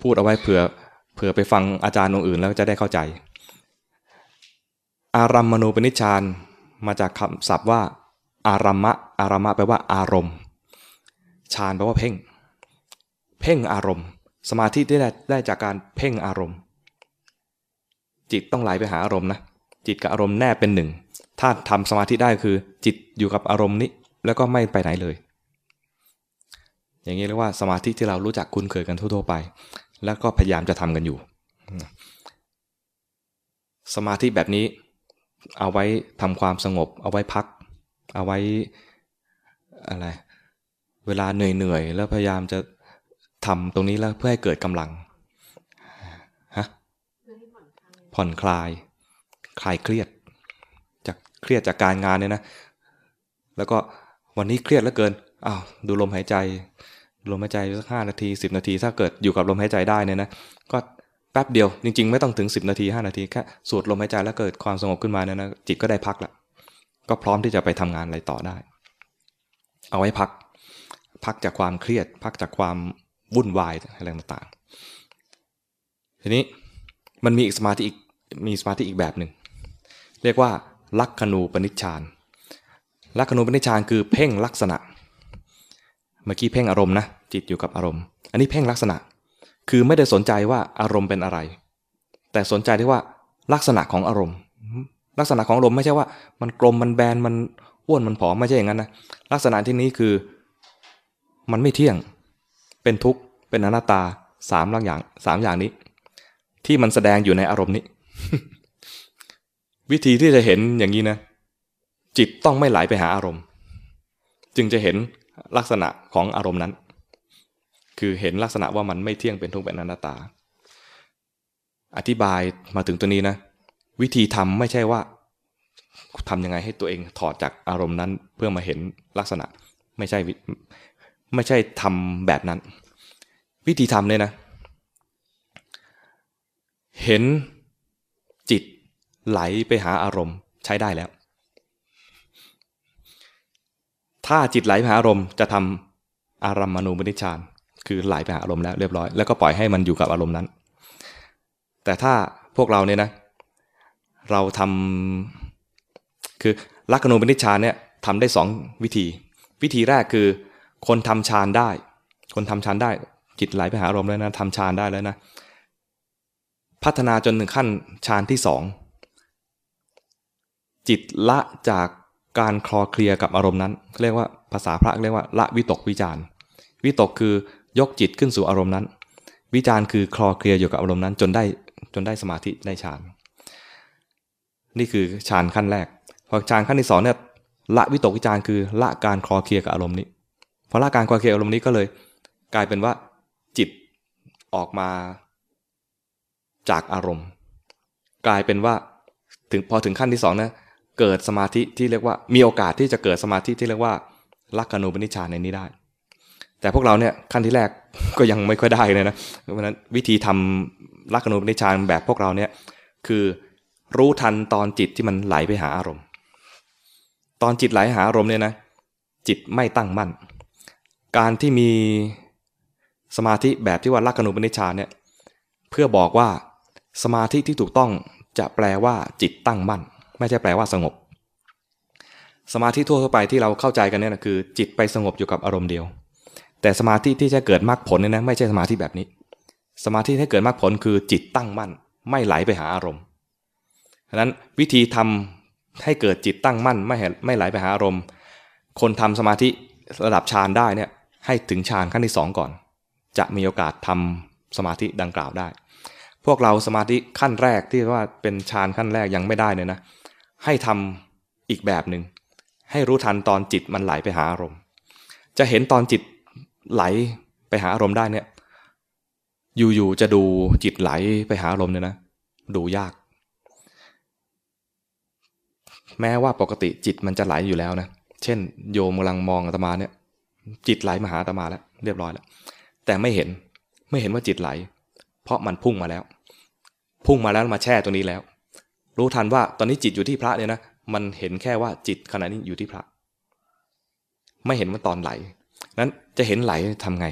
[SPEAKER 1] พูดเอาไว้เผื่อเผื่อไปฟังอาจารย์องค์อื่นแล้วจะได้เข้าใจ อารัมมณูปนิชฌาน มาจากคำศัพท์ว่า อารมะ อารมะแปลว่าอารมณ์ฌานแปลว่าเพ่ง เพ่งอารมณ์ สมาธิได้ได้จากการเพ่งอารมณ์ จิตต้องไหลไปหาอารมณ์นะ จิตกับอารมณ์แน่เป็นหนึ่ง ถ้าทำสมาธิได้คือ จิตอยู่กับอารมณ์นี้ แล้วก็ไม่ไปไหนเลย อย่างนี้เรียกว่าสมาธิที่เรารู้จักคุ้นเคยกันทั่วๆไป แล้วก็พยายามจะทำกันอยู่ สมาธิแบบนี้ เอาไว้ทำความสงบ เอาไว้พัก เอาไว้อะไรเวลาเหนื่อยๆแล้วพยายามจะทำตรงนี้แล้วเพื่อให้เกิดกำลังฮะผ่อนคลาย คลายเครียด จากเครียดจากการงานเนี่ยนะ แล้วก็วันนี้เครียดเหลือเกินอ้าวดูลมหายใจ ลมหายใจสักห้านาทีสิบนาที ถ้าเกิดอยู่กับลมหายใจได้เนี่ยนะ ก็ แป๊บเดียวจริงๆ ไม่ต้องถึงสิบนาทีห้านาทีแค่สูดลมหายใจแล้วเกิดความสงบขึ้นมาเนี่ยนะจิตก็ได้พักละก็พร้อมที่จะไปทำงานอะไรต่อได้ เอาไว้พัก พักจากความเครียด พักจากความวุ่นวายอะไรต่างๆ ทีนี้มันมีอีกสมาธิอีกมีสมาธิอีกแบบหนึ่งเรียกว่า ลักขณูปนิชฌานลักขณูปนิชฌานคือเพ่งลักษณะ เมื่อกี้เพ่งอารมณ์นะจิตอยู่กับอารมณ์ อันนี้เพ่งลักษณะ คือไม่ได้สนใจว่าอารมณ์เป็นอะไร แต่สนใจที่ว่าลักษณะของอารมณ์ ลักษณะของอารมณ์ไม่ใช่ว่ามันกลมมันแบนมันอ้วนมันผอมไม่ใช่อย่างนั้นนะลักษณะที่นี้คือ มันไม่เที่ยง เป็นทุกข์เป็นอนัตตาสามอย่างสามอย่างนี้ ที่มันแสดงอยู่ในอารมณ์นี้ วิธีที่จะเห็นอย่างนี้นะ จิตต้องไม่ไหลไปหาอารมณ์ จึงจะเห็นลักษณะของอารมณ์นั้น คือเห็นลักษณะว่ามันไม่เที่ยงเป็นทุกข์เป็นอนัตตา อธิบายมาถึงตัวนี้นะ วิธีทำไม่ใช่ว่าทำยังไงให้ตัวเองถอดจากอารมณ์นั้นเพื่อมาเห็นลักษณะ ไม่ใช่ไม่ใช่ทำแบบนั้น วิธีทำเนี่ยนะ เห็นจิตไหลไปหาอารมณ์ใช้ได้แล้ว ถ้าจิตไหลไปหาอารมณ์จะทำอารัมมณูปนิชฌาน คือไหลไปหาอารมณ์แล้วเรียบร้อย แล้วก็ปล่อยให้มันอยู่กับอารมณ์นั้น แต่ถ้าพวกเราเนี่ยนะ เราทำคือลักขณูปนิชฌานเนี่ยทำได้สองวิธี วิธีแรกคือ คนทำฌานได้ คนทำฌานได้ จิตไหลไปหาอารมณ์แล้วนะทำฌานได้แล้วนะ พัฒนาจนถึงขั้นฌานที่สองจิตละจากการคลอเคลียกับอารมณ์นั้นเรียกว่าภาษาพระเรียกว่าละวิตกวิจารวิตกคือ ยกจิตขึ้นสู่อารมณ์นั้น วิจารคือคลอเคลียอยู่กับอารมณ์นั้นจนได้จนได้สมาธิได้ฌาน นี่คือฌานขั้นแรก พอฌานขั้นที่สองเนี่ยละวิตกวิจารคือละการคลอเคลียกับอารมณ์นี้พอละการคลอเคลียอารมณ์นี้ก็เลย กลายเป็นว่าจิตออกมาจากอารมณ์ กลายเป็นว่าถึงพอถึงขั้นที่สองนะเกิดสมาธิที่เรียกว่ามีโอกาสที่จะเกิดสมาธิที่เรียกว่าลักขณูปนิชฌานในนี้ได้ แต่พวกเราเนี่ยขั้นที่แรกก็ยังไม่ค่อยได้เลยนะเพราะนั้นวิธีทำลักขณูปนิชฌานแบบพวกเราเนี่ยคือรู้ทันตอนจิตที่มันไหลไปหาอารมณ์ ตอนจิตไหลหาอารมณ์เนี่ยนะจิตไม่ตั้งมั่น การที่มีสมาธิแบบที่ว่าลักขณูปนิชฌานเนี่ยเพื่อบอกว่าสมาธิที่ถูกต้องจะแปลว่าจิตตั้งมั่น ไม่ใช่แปลว่าสงบ สมาธิทั่วไปที่เราเข้าใจกันเนี่ยนะคือ จิตไปสงบอยู่กับอารมณ์เดียว แต่สมาธิที่จะเกิดมรรคผลเนี่ยนะไม่ใช่สมาธิแบบนี้ สมาธิให้เกิดมรรคผลคือจิตตั้งมั่น ไม่ไหลไปหาอารมณ์ฉะนั้นวิธีทำให้เกิดจิตตั้งมั่นไม่ไม่ไหลไปหาอารมณ์ คนทำสมาธิระดับฌานได้เนี่ยให้ถึงฌานขั้นที่สองก่อน จะมีโอกาสทำสมาธิดังกล่าวได้ พวกเราสมาธิขั้นแรกที่ว่าเป็นฌานขั้นแรกยังไม่ได้เนี่ยนะให้ทำอีกแบบหนึ่งให้รู้ทันตอนจิตมันไหลไปหาอารมณ์ จะเห็นตอนจิต ไหลไปหาอารมณ์ได้เนี่ย อยู่ๆจะดูจิตไหลไปหาอารมณ์เนี่ยนะ ดูยาก แม้ว่าปกติจิตมันจะไหลอยู่แล้วนะ เช่น โยมกำลังมองอาตมาเนี่ย จิตไหลมาหาอาตมาแล้ว เรียบร้อยแล้ว แต่ไม่เห็นไม่เห็นว่าจิตไหล เพราะมันพุ่งมาแล้ว พุ่งมาแล้วมาแช่ตัวนี้แล้ว รู้ทันว่าตอนนี้จิตอยู่ที่พระเนี่ยนะมันเห็นแค่ว่าจิตขณะนี้อยู่ที่พระ ไม่เห็นว่าตอนไหล นั้นจะเห็นไหลทำไง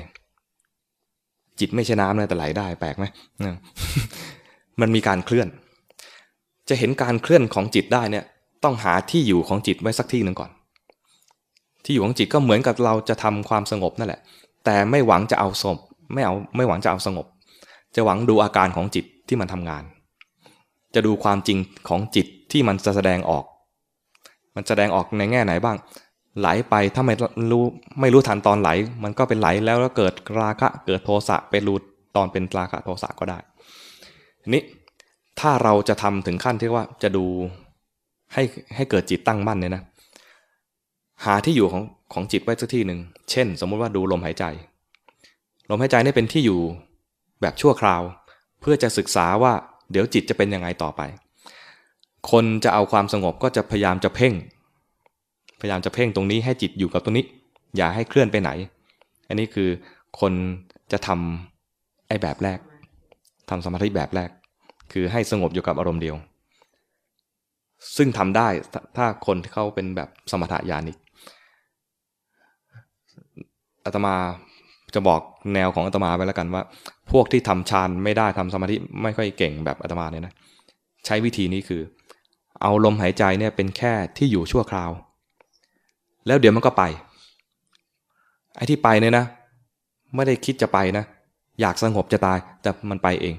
[SPEAKER 1] จิตไม่ใช่น้ำนะแต่ไหลได้แปลกไหมมันมีการเคลื่อน จะเห็นการเคลื่อนของจิตได้เนี่ย ต้องหาที่อยู่ของจิตไว้สักที่หนึ่งก่อน ที่อยู่ของจิตก็เหมือนกับเราจะทำความสงบนั่นแหละ แต่ไม่หวังจะเอาสงบไม่เอาไม่หวังจะเอาสงบ จะหวังดูอาการของจิตที่มันทำงาน จะดูความจริงของจิตที่มันจะแสดงออก มันแสดงออกในแง่ไหนบ้าง ไหลไปถ้าไม่รู้ไม่รู้ทันตอนไหล มันก็เป็นไหลแล้วแล้วเกิดราคะเกิดโทสะไปรูตอนเป็นราคะโทสะก็ได้ทีนี้ถ้าเราจะทำถึงขั้นที่ว่าจะดูให้ให้เกิดจิตตั้งมั่นเนี่ยนะหาที่อยู่ของของจิตไว้สักที่หนึ่งเช่น สมมุติว่าดูลมหายใจ ลมหายใจนี่เป็นที่อยู่แบบชั่วคราว เพื่อจะศึกษาว่าเดี๋ยวจิตจะเป็นยังไงต่อไป คนจะเอาความสงบก็จะพยายามจะเพ่ง พยายามจะเพ่งตรงนี้ให้จิตอยู่กับตรงนี้ อย่าให้เคลื่อนไปไหน อันนี้คือคนจะทำไอ้แบบแรกทำสมาธิแบบแรก คือให้สงบอยู่กับอารมณ์เดียว ซึ่งทำได้ถ้าคนที่เขาเป็นแบบสมถะญาณิกอาตมาจะบอกแนวของอาตมาไปแล้วกันว่า พวกที่ทำฌานไม่ได้ทำสมาธิไม่ค่อยเก่งแบบอาตมาเนี่ยนะใช้วิธีนี้คือ เอาลมหายใจเนี่ยเป็นแค่ที่อยู่ชั่วคราว แล้วเดี๋ยวมันก็ไป ไอ้ที่ไปเนี่ยนะ ไม่ได้คิดจะไปนะ อยากสงบจะตายแต่มันไปเอง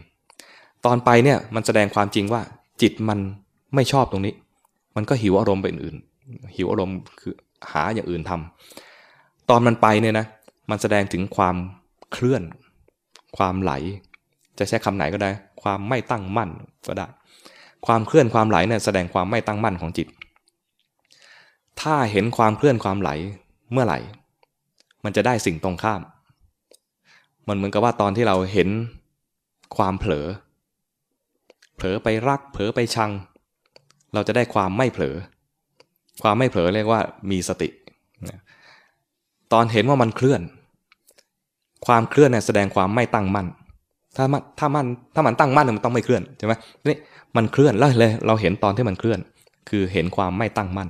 [SPEAKER 1] ตอนไปเนี่ยมันแสดงความจริงว่า จิตมันไม่ชอบตรงนี้ มันก็หิวอารมณ์ไปอื่น หิวอารมณ์คือหาอย่างอื่นทำตอนมันไปเนี่ยนะมันแสดงถึงความเคลื่อน ความไหล จะใช้คำไหนก็ได้ ความไม่ตั้งมั่นก็ได้ ความเคลื่อนความไหลเนี่ยแสดงความไม่ตั้งมั่นของจิต ถ้าเห็นความเคลื่อนความไหลเมื่อไหร่ มันจะได้สิ่งตรงข้าม มันเหมือนกับว่าตอนที่เราเห็นความเผลอ เผลอไปรัก เผลอไปชัง เราจะได้ความไม่เผลอ ความไม่เผลอเรียกว่ามีสติ ตอนเห็นว่ามันเคลื่อน ความเคลื่อนเนี่ยแสดงความไม่ตั้งมั่น ถ้ามันถ้ามันถ้ามันตั้งมั่นมันต้องไม่เคลื่อนใช่ไหมนี่มันเคลื่อนแล้วเลยเราเห็นตอนที่มันเคลื่อน คือเห็นความไม่ตั้งมั่น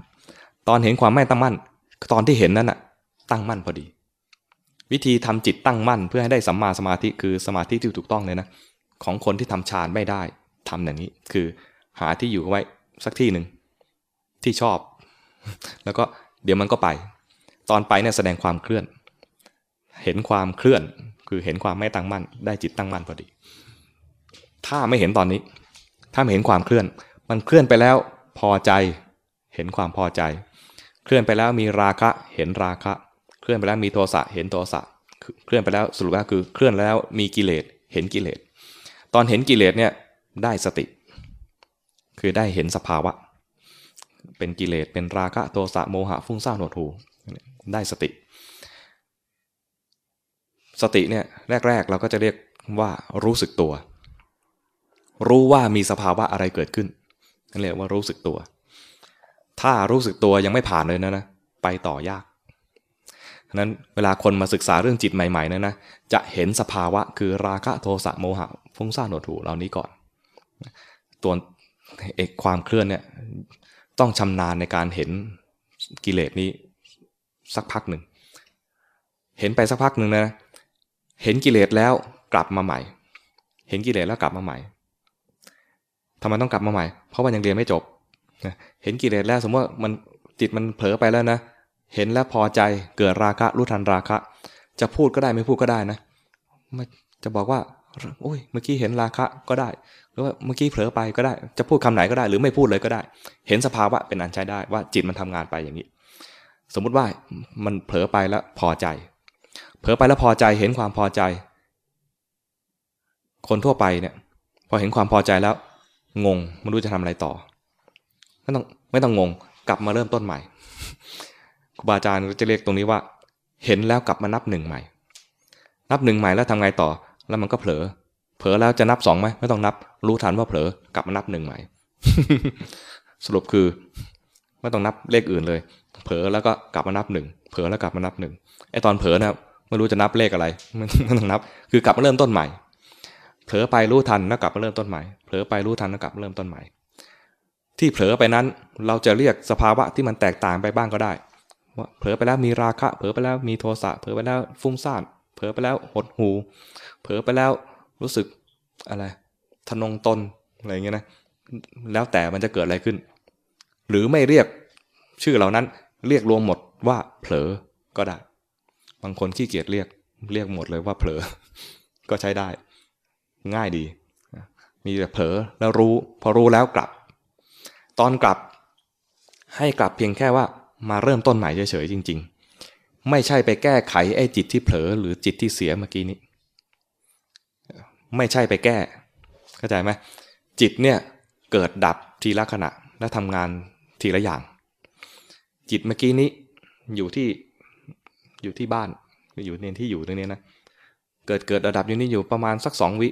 [SPEAKER 1] ตอนเห็นความไม่ตั้งมั่น ตอนที่เห็นนั้นอะตั้งมั่นพอดี วิธีทำจิตตั้งมั่น เพื่อให้ได้สัมมาสมาธิคือสมาธิที่ถูกต้องเลยนะของคนที่ทำฌานไม่ได้ทำอย่างนี้ คือหาที่อยู่ไว้สักที่หนึ่งที่ชอบ แล้วก็เดี๋ยวมันก็ไป ตอนไปเนี่ยแสดงความเคลื่อน เห็นความเคลื่อน คือเห็นความไม่ตั้งมั่น ได้จิตตั้งมั่นพอดี ถ้าไม่เห็นตอนนี้ ถ้าไม่เห็นความเคลื่อน มันเคลื่อนไปแล้วพอใจ เห็นความพอใจ เคลื่อนไปแล้วมีราคะเห็นราคะ เคลื่อนไปแล้วมีโทสะเห็นโทสะเคลื่อนไปแล้วสรุปว่าคือเคลื่อนแล้วมีกิเลสเห็นกิเลส ตอนเห็นกิเลสเนี่ยได้สติ คือได้เห็นสภาวะ เป็นกิเลสเป็นราคะโทสะโมหะฟุ้งซ่านหดหูได้สติ สติเนี่ยแรกๆเราก็จะเรียกว่ารู้สึกตัว รู้ว่ามีสภาวะอะไรเกิดขึ้นนั่นเรียกว่ารู้สึกตัว ถ้ารู้สึกตัวยังไม่ผ่านเลยนะนะไปต่อยากนั้นเวลาคนมาศึกษาเรื่องจิตใหม่ๆนะนะจะเห็นสภาวะคือราคะโทสะโมหะฟุ้งซ่านหนวดหูเหล่านี้ก่อน ตัวเอกความเคลื่อนเนี่ยต้องชำนาญในการเห็นกิเลสนี้สักพักหนึ่ง เห็นไปสักพักหนึ่งนะ เห็นกิเลสแล้วกลับมาใหม่ เห็นกิเลสแล้วกลับมาใหม่ทำไมต้องกลับมาใหม่ เพราะว่ายังเรียนไม่จบ เห็นกิเลสแล้วสมมติว่ามันจิตมันเผลอไปแล้วนะ เห็นแล้วพอใจเกิดราคะรู้ทันราคะ จะพูดก็ได้ไม่พูดก็ได้นะจะบอกว่าโอ้ยเมื่อกี้เห็นราคะก็ได้ หรือว่าเมื่อกี้เผลอไปก็ได้ จะพูดคำไหนก็ได้ หรือไม่พูดเลยก็ได้ เห็นสภาวะเป็นอันใช้ได้ว่าจิตมันทำงานไปอย่างนี้ สมมุติว่ามันเผลอไปแล้วพอใจ เผลอไปแล้วพอใจเห็นความพอใจ คนทั่วไปเนี่ย พอเห็นความพอใจแล้ว งงไม่รู้จะทำอะไรต่อ ไม่ต้องไม่ต้องงง กลับมาเริ่มต้นใหม่ครูบาอาจารย์จะเรียกตรงนี้ว่า เห็นแล้วกลับมานับหนึ่งใหม่ นับหนึ่งใหม่แล้วทำไงต่อ แล้วมันก็เผลอ เผลอแล้วจะนับสองไหมไม่ต้องนับ รู้ทันว่าเผลอกลับมานับหนึ่งใหม่ สรุปคือ ไม่ต้องนับเลขอื่นเลย เผลอแล้วก็กลับมานับหนึ่งเผลอแล้วกลับมานับหนึ่งไอตอนเผลอนะไม่รู้จะนับเลขอะไรไม่ต้องนับ คือกลับมาเริ่มต้นใหม่ เผลอไปรู้ทันแล้วกลับมาเริ่มต้นใหม่ เผลอไปรู้ทันแล้วกลับมาเริ่มต้นใหม่ ที่เผลอไปนั้น เราจะเรียกสภาวะที่มันแตกต่างไปบ้างก็ได้ว่าเผลอไปแล้วมีราคะ เผลอไปแล้วมีโทสะเผลอไปแล้วฟุ้งซ่านเผลอไปแล้วหดหูเผลอไปแล้วรู้สึกอะไรทนงตนอะไรเงี้ยนะแล้วแต่มันจะเกิดอะไรขึ้น หรือไม่เรียกชื่อเหล่านั้นเรียกรวมหมดว่าเผลอก็ได้ บางคนขี้เกียจเรียกเรียกหมดเลยว่าเผลอ ก็ใช้ได้ ง่ายดี มีแต่เผลอแล้วรู้ พอรู้แล้วกลับ ตอนกลับให้กลับเพียงแค่ว่ามาเริ่มต้นใหม่เฉยๆจริง ๆ ไม่ใช่ไปแก้ไขไอ้จิตที่เผลอหรือจิตที่เสียเมื่อกี้นี้ ไม่ใช่ไปแก้ เข้าใจไหมจิตเนี่ยเกิดดับทีละขณะและทำงานทีละอย่าง จิตเมื่อกี้นี้อยู่ที่อยู่ที่บ้านอยู่ในที่อยู่ตรงนี้นะเกิดเกิดระดับอยู่นี่อยู่ประมาณสักสองวิ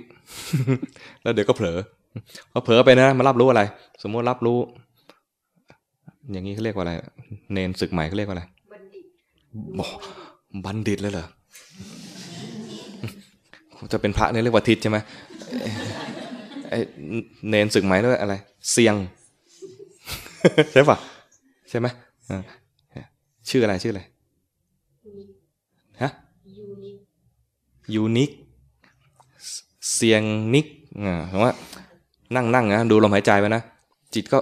[SPEAKER 1] แล้วเดี๋ยวก็เผลอ พอเผลอไปนะมารับรู้อะไร สมมติรับรู้ อย่างนี้เขาเรียกว่าอะไร เนนศึกใหม่เขาเรียกว่าอะไรบัณฑิตบอกบัณฑิตเลยเหรอจะเป็นพระเนี่ยเรียกว่าทิศใช่ไหมไอเนนศึกใหม่ด้วยอะไร เสียง ใช่ปะใช่ไหมชื่ออะไรชื่ออะไรฮะยูนิคเสียงนิกอ่าผมว่า นั่งนั่งนะดูลมหายใจไปนะจิตก็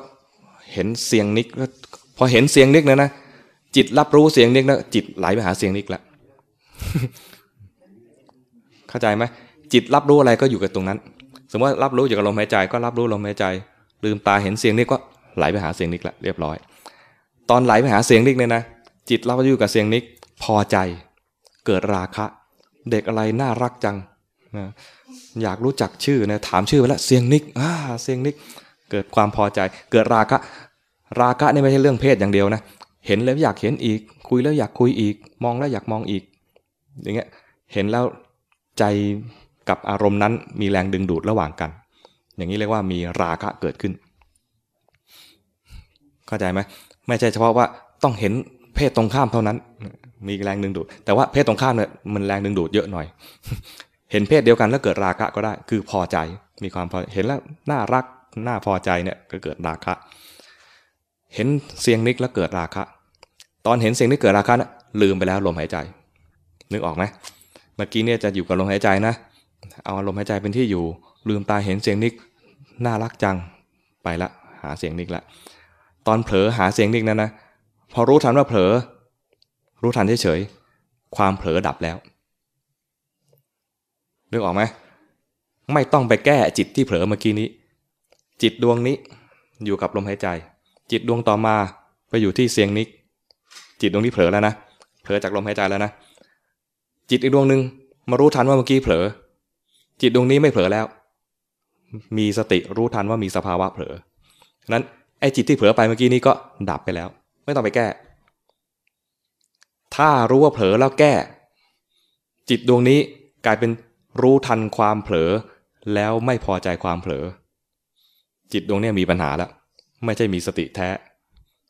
[SPEAKER 1] เห็นเสียงนิกแล้วพอเห็นเสียงนิกนะนะจิตรับรู้เสียงนิกนะจิตไหลไปหาเสียงนิกแล้วเข้าใจไหมจิตรับรู้อะไรก็อยู่กับตรงนั้น สมมติว่ารับรู้อยู่กับลมหายใจ ก็รับรู้ลมหายใจ ลืมตาเห็นเสียงนิกก็ไหลไปหาเสียงนิกแล้วเรียบร้อย ตอนไหลไปหาเสียงนิกเนี่ยนะจิตเราอยู่กับเสียงนิกพอใจ เกิดราคะ เด็กอะไรน่ารักจังนะ อยากรู้จักชื่อนะถามชื่อไปแล้วเสียงนิกอ่าเสียงนิก เกิดความพอใจ เกิดราคะ ราคะนี่ไม่ใช่เรื่องเพศอย่างเดียวนะ เห็นแล้วอยากเห็นอีก คุยแล้วอยากคุยอีก มองแล้วอยากมองอีก อย่างเงี้ย เห็นแล้วใจกับอารมณ์นั้นมีแรงดึงดูดระหว่างกัน อย่างนี้เรียกว่ามีราคะเกิดขึ้น เข้าใจไหมไม่ใช่เฉพาะว่าต้องเห็นเพศตรงข้ามเท่านั้น มีแรงดึงดูด แต่ว่าเพศตรงข้ามเนี่ยมันแรงดึงดูดเยอะหน่อย เห็นเพศเดียวกันแล้วเกิดราคะก็ได้ คือพอใจ มีความพอเห็นแล้วน่ารักน่าพอใจเนี่ยก็เกิดราคะ เห็นเสียงนิกแล้วเกิดราคะ ตอนเห็นเสียงนิกเกิดราคะนะลืมไปแล้วลมหายใจ นึกออกไหมเมื่อกี้เนี่ยจะอยู่กับลมหายใจนะ เอาลมหายใจเป็นที่อยู่ ลืมตาเห็นเสียงนิกน่ารักจังไปละ หาเสียงนิกละ ตอนเผลอหาเสียงนิกนั้นนะพอรู้ทันว่าเผลอ รู้ทันเฉยๆความเผลอดับแล้ว นึกออกไหมไม่ต้องไปแก้จิตที่เผลอเมื่อกี้นี้ จิตดวงนี้อยู่กับลมหายใจ จิตดวงต่อมาไปอยู่ที่เสียงนิกจิตดวงที่เผลอแล้วนะเผลอจากลมหายใจแล้วนะจิตอีกดวงหนึ่งมารู้ทันว่าเมื่อกี้เผลอ จิตดวงนี้ไม่เผลอแล้ว มีสติรู้ทันว่ามีสภาวะเผลอนั้นไอ้จิตที่เผลอไปเมื่อกี้นี้ก็ดับไปแล้ว ไม่ต้องไปแก้ ถ้ารู้ว่าเผลอแล้วแก้ จิตดวงนี้กลายเป็น รู้ทันความเผลอ แล้วไม่พอใจความเผลอ จิตดวงนี้มีปัญหาแล้วไม่ใช่มีสติแท้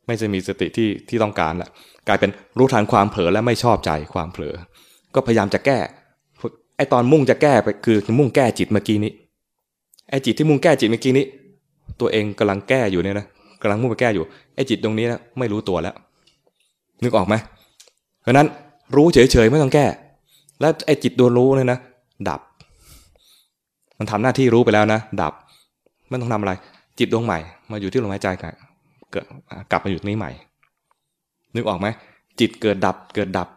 [SPEAKER 1] ไม่ใช่มีสติที่ที่ต้องการละกลายเป็นรู้ทันความเผลอและไม่ชอบใจความเผลอ ก็พยายามจะแก้ไอตอนมุ่งจะแก้ไปคือมุ่งแก้จิตเมื่อกี้นี้ไอจิตที่มุ่งแก้จิตเมื่อกี้นี้ ตัวเองกำลังแก้อยู่เนี่ยนะกำลังมุ่งไปแก้อยู่ไอจิตตรงนี้นะไม่รู้ตัวแล้ว นึกออกไหมเพราะนั้นรู้เฉยๆไม่ต้องแก้ แล้วไอจิตดวงรู้เนี่ยนะ ดับ มันทำหน้าที่รู้ไปแล้วนะ ดับไม่ต้องทำอะไร จิตดวงใหม่ มาอยู่ที่ลมหายใจกันเกิดกลับมาอยู่นี้ใหม่ นึกออกไหมจิตเกิดดับ เกิดดับ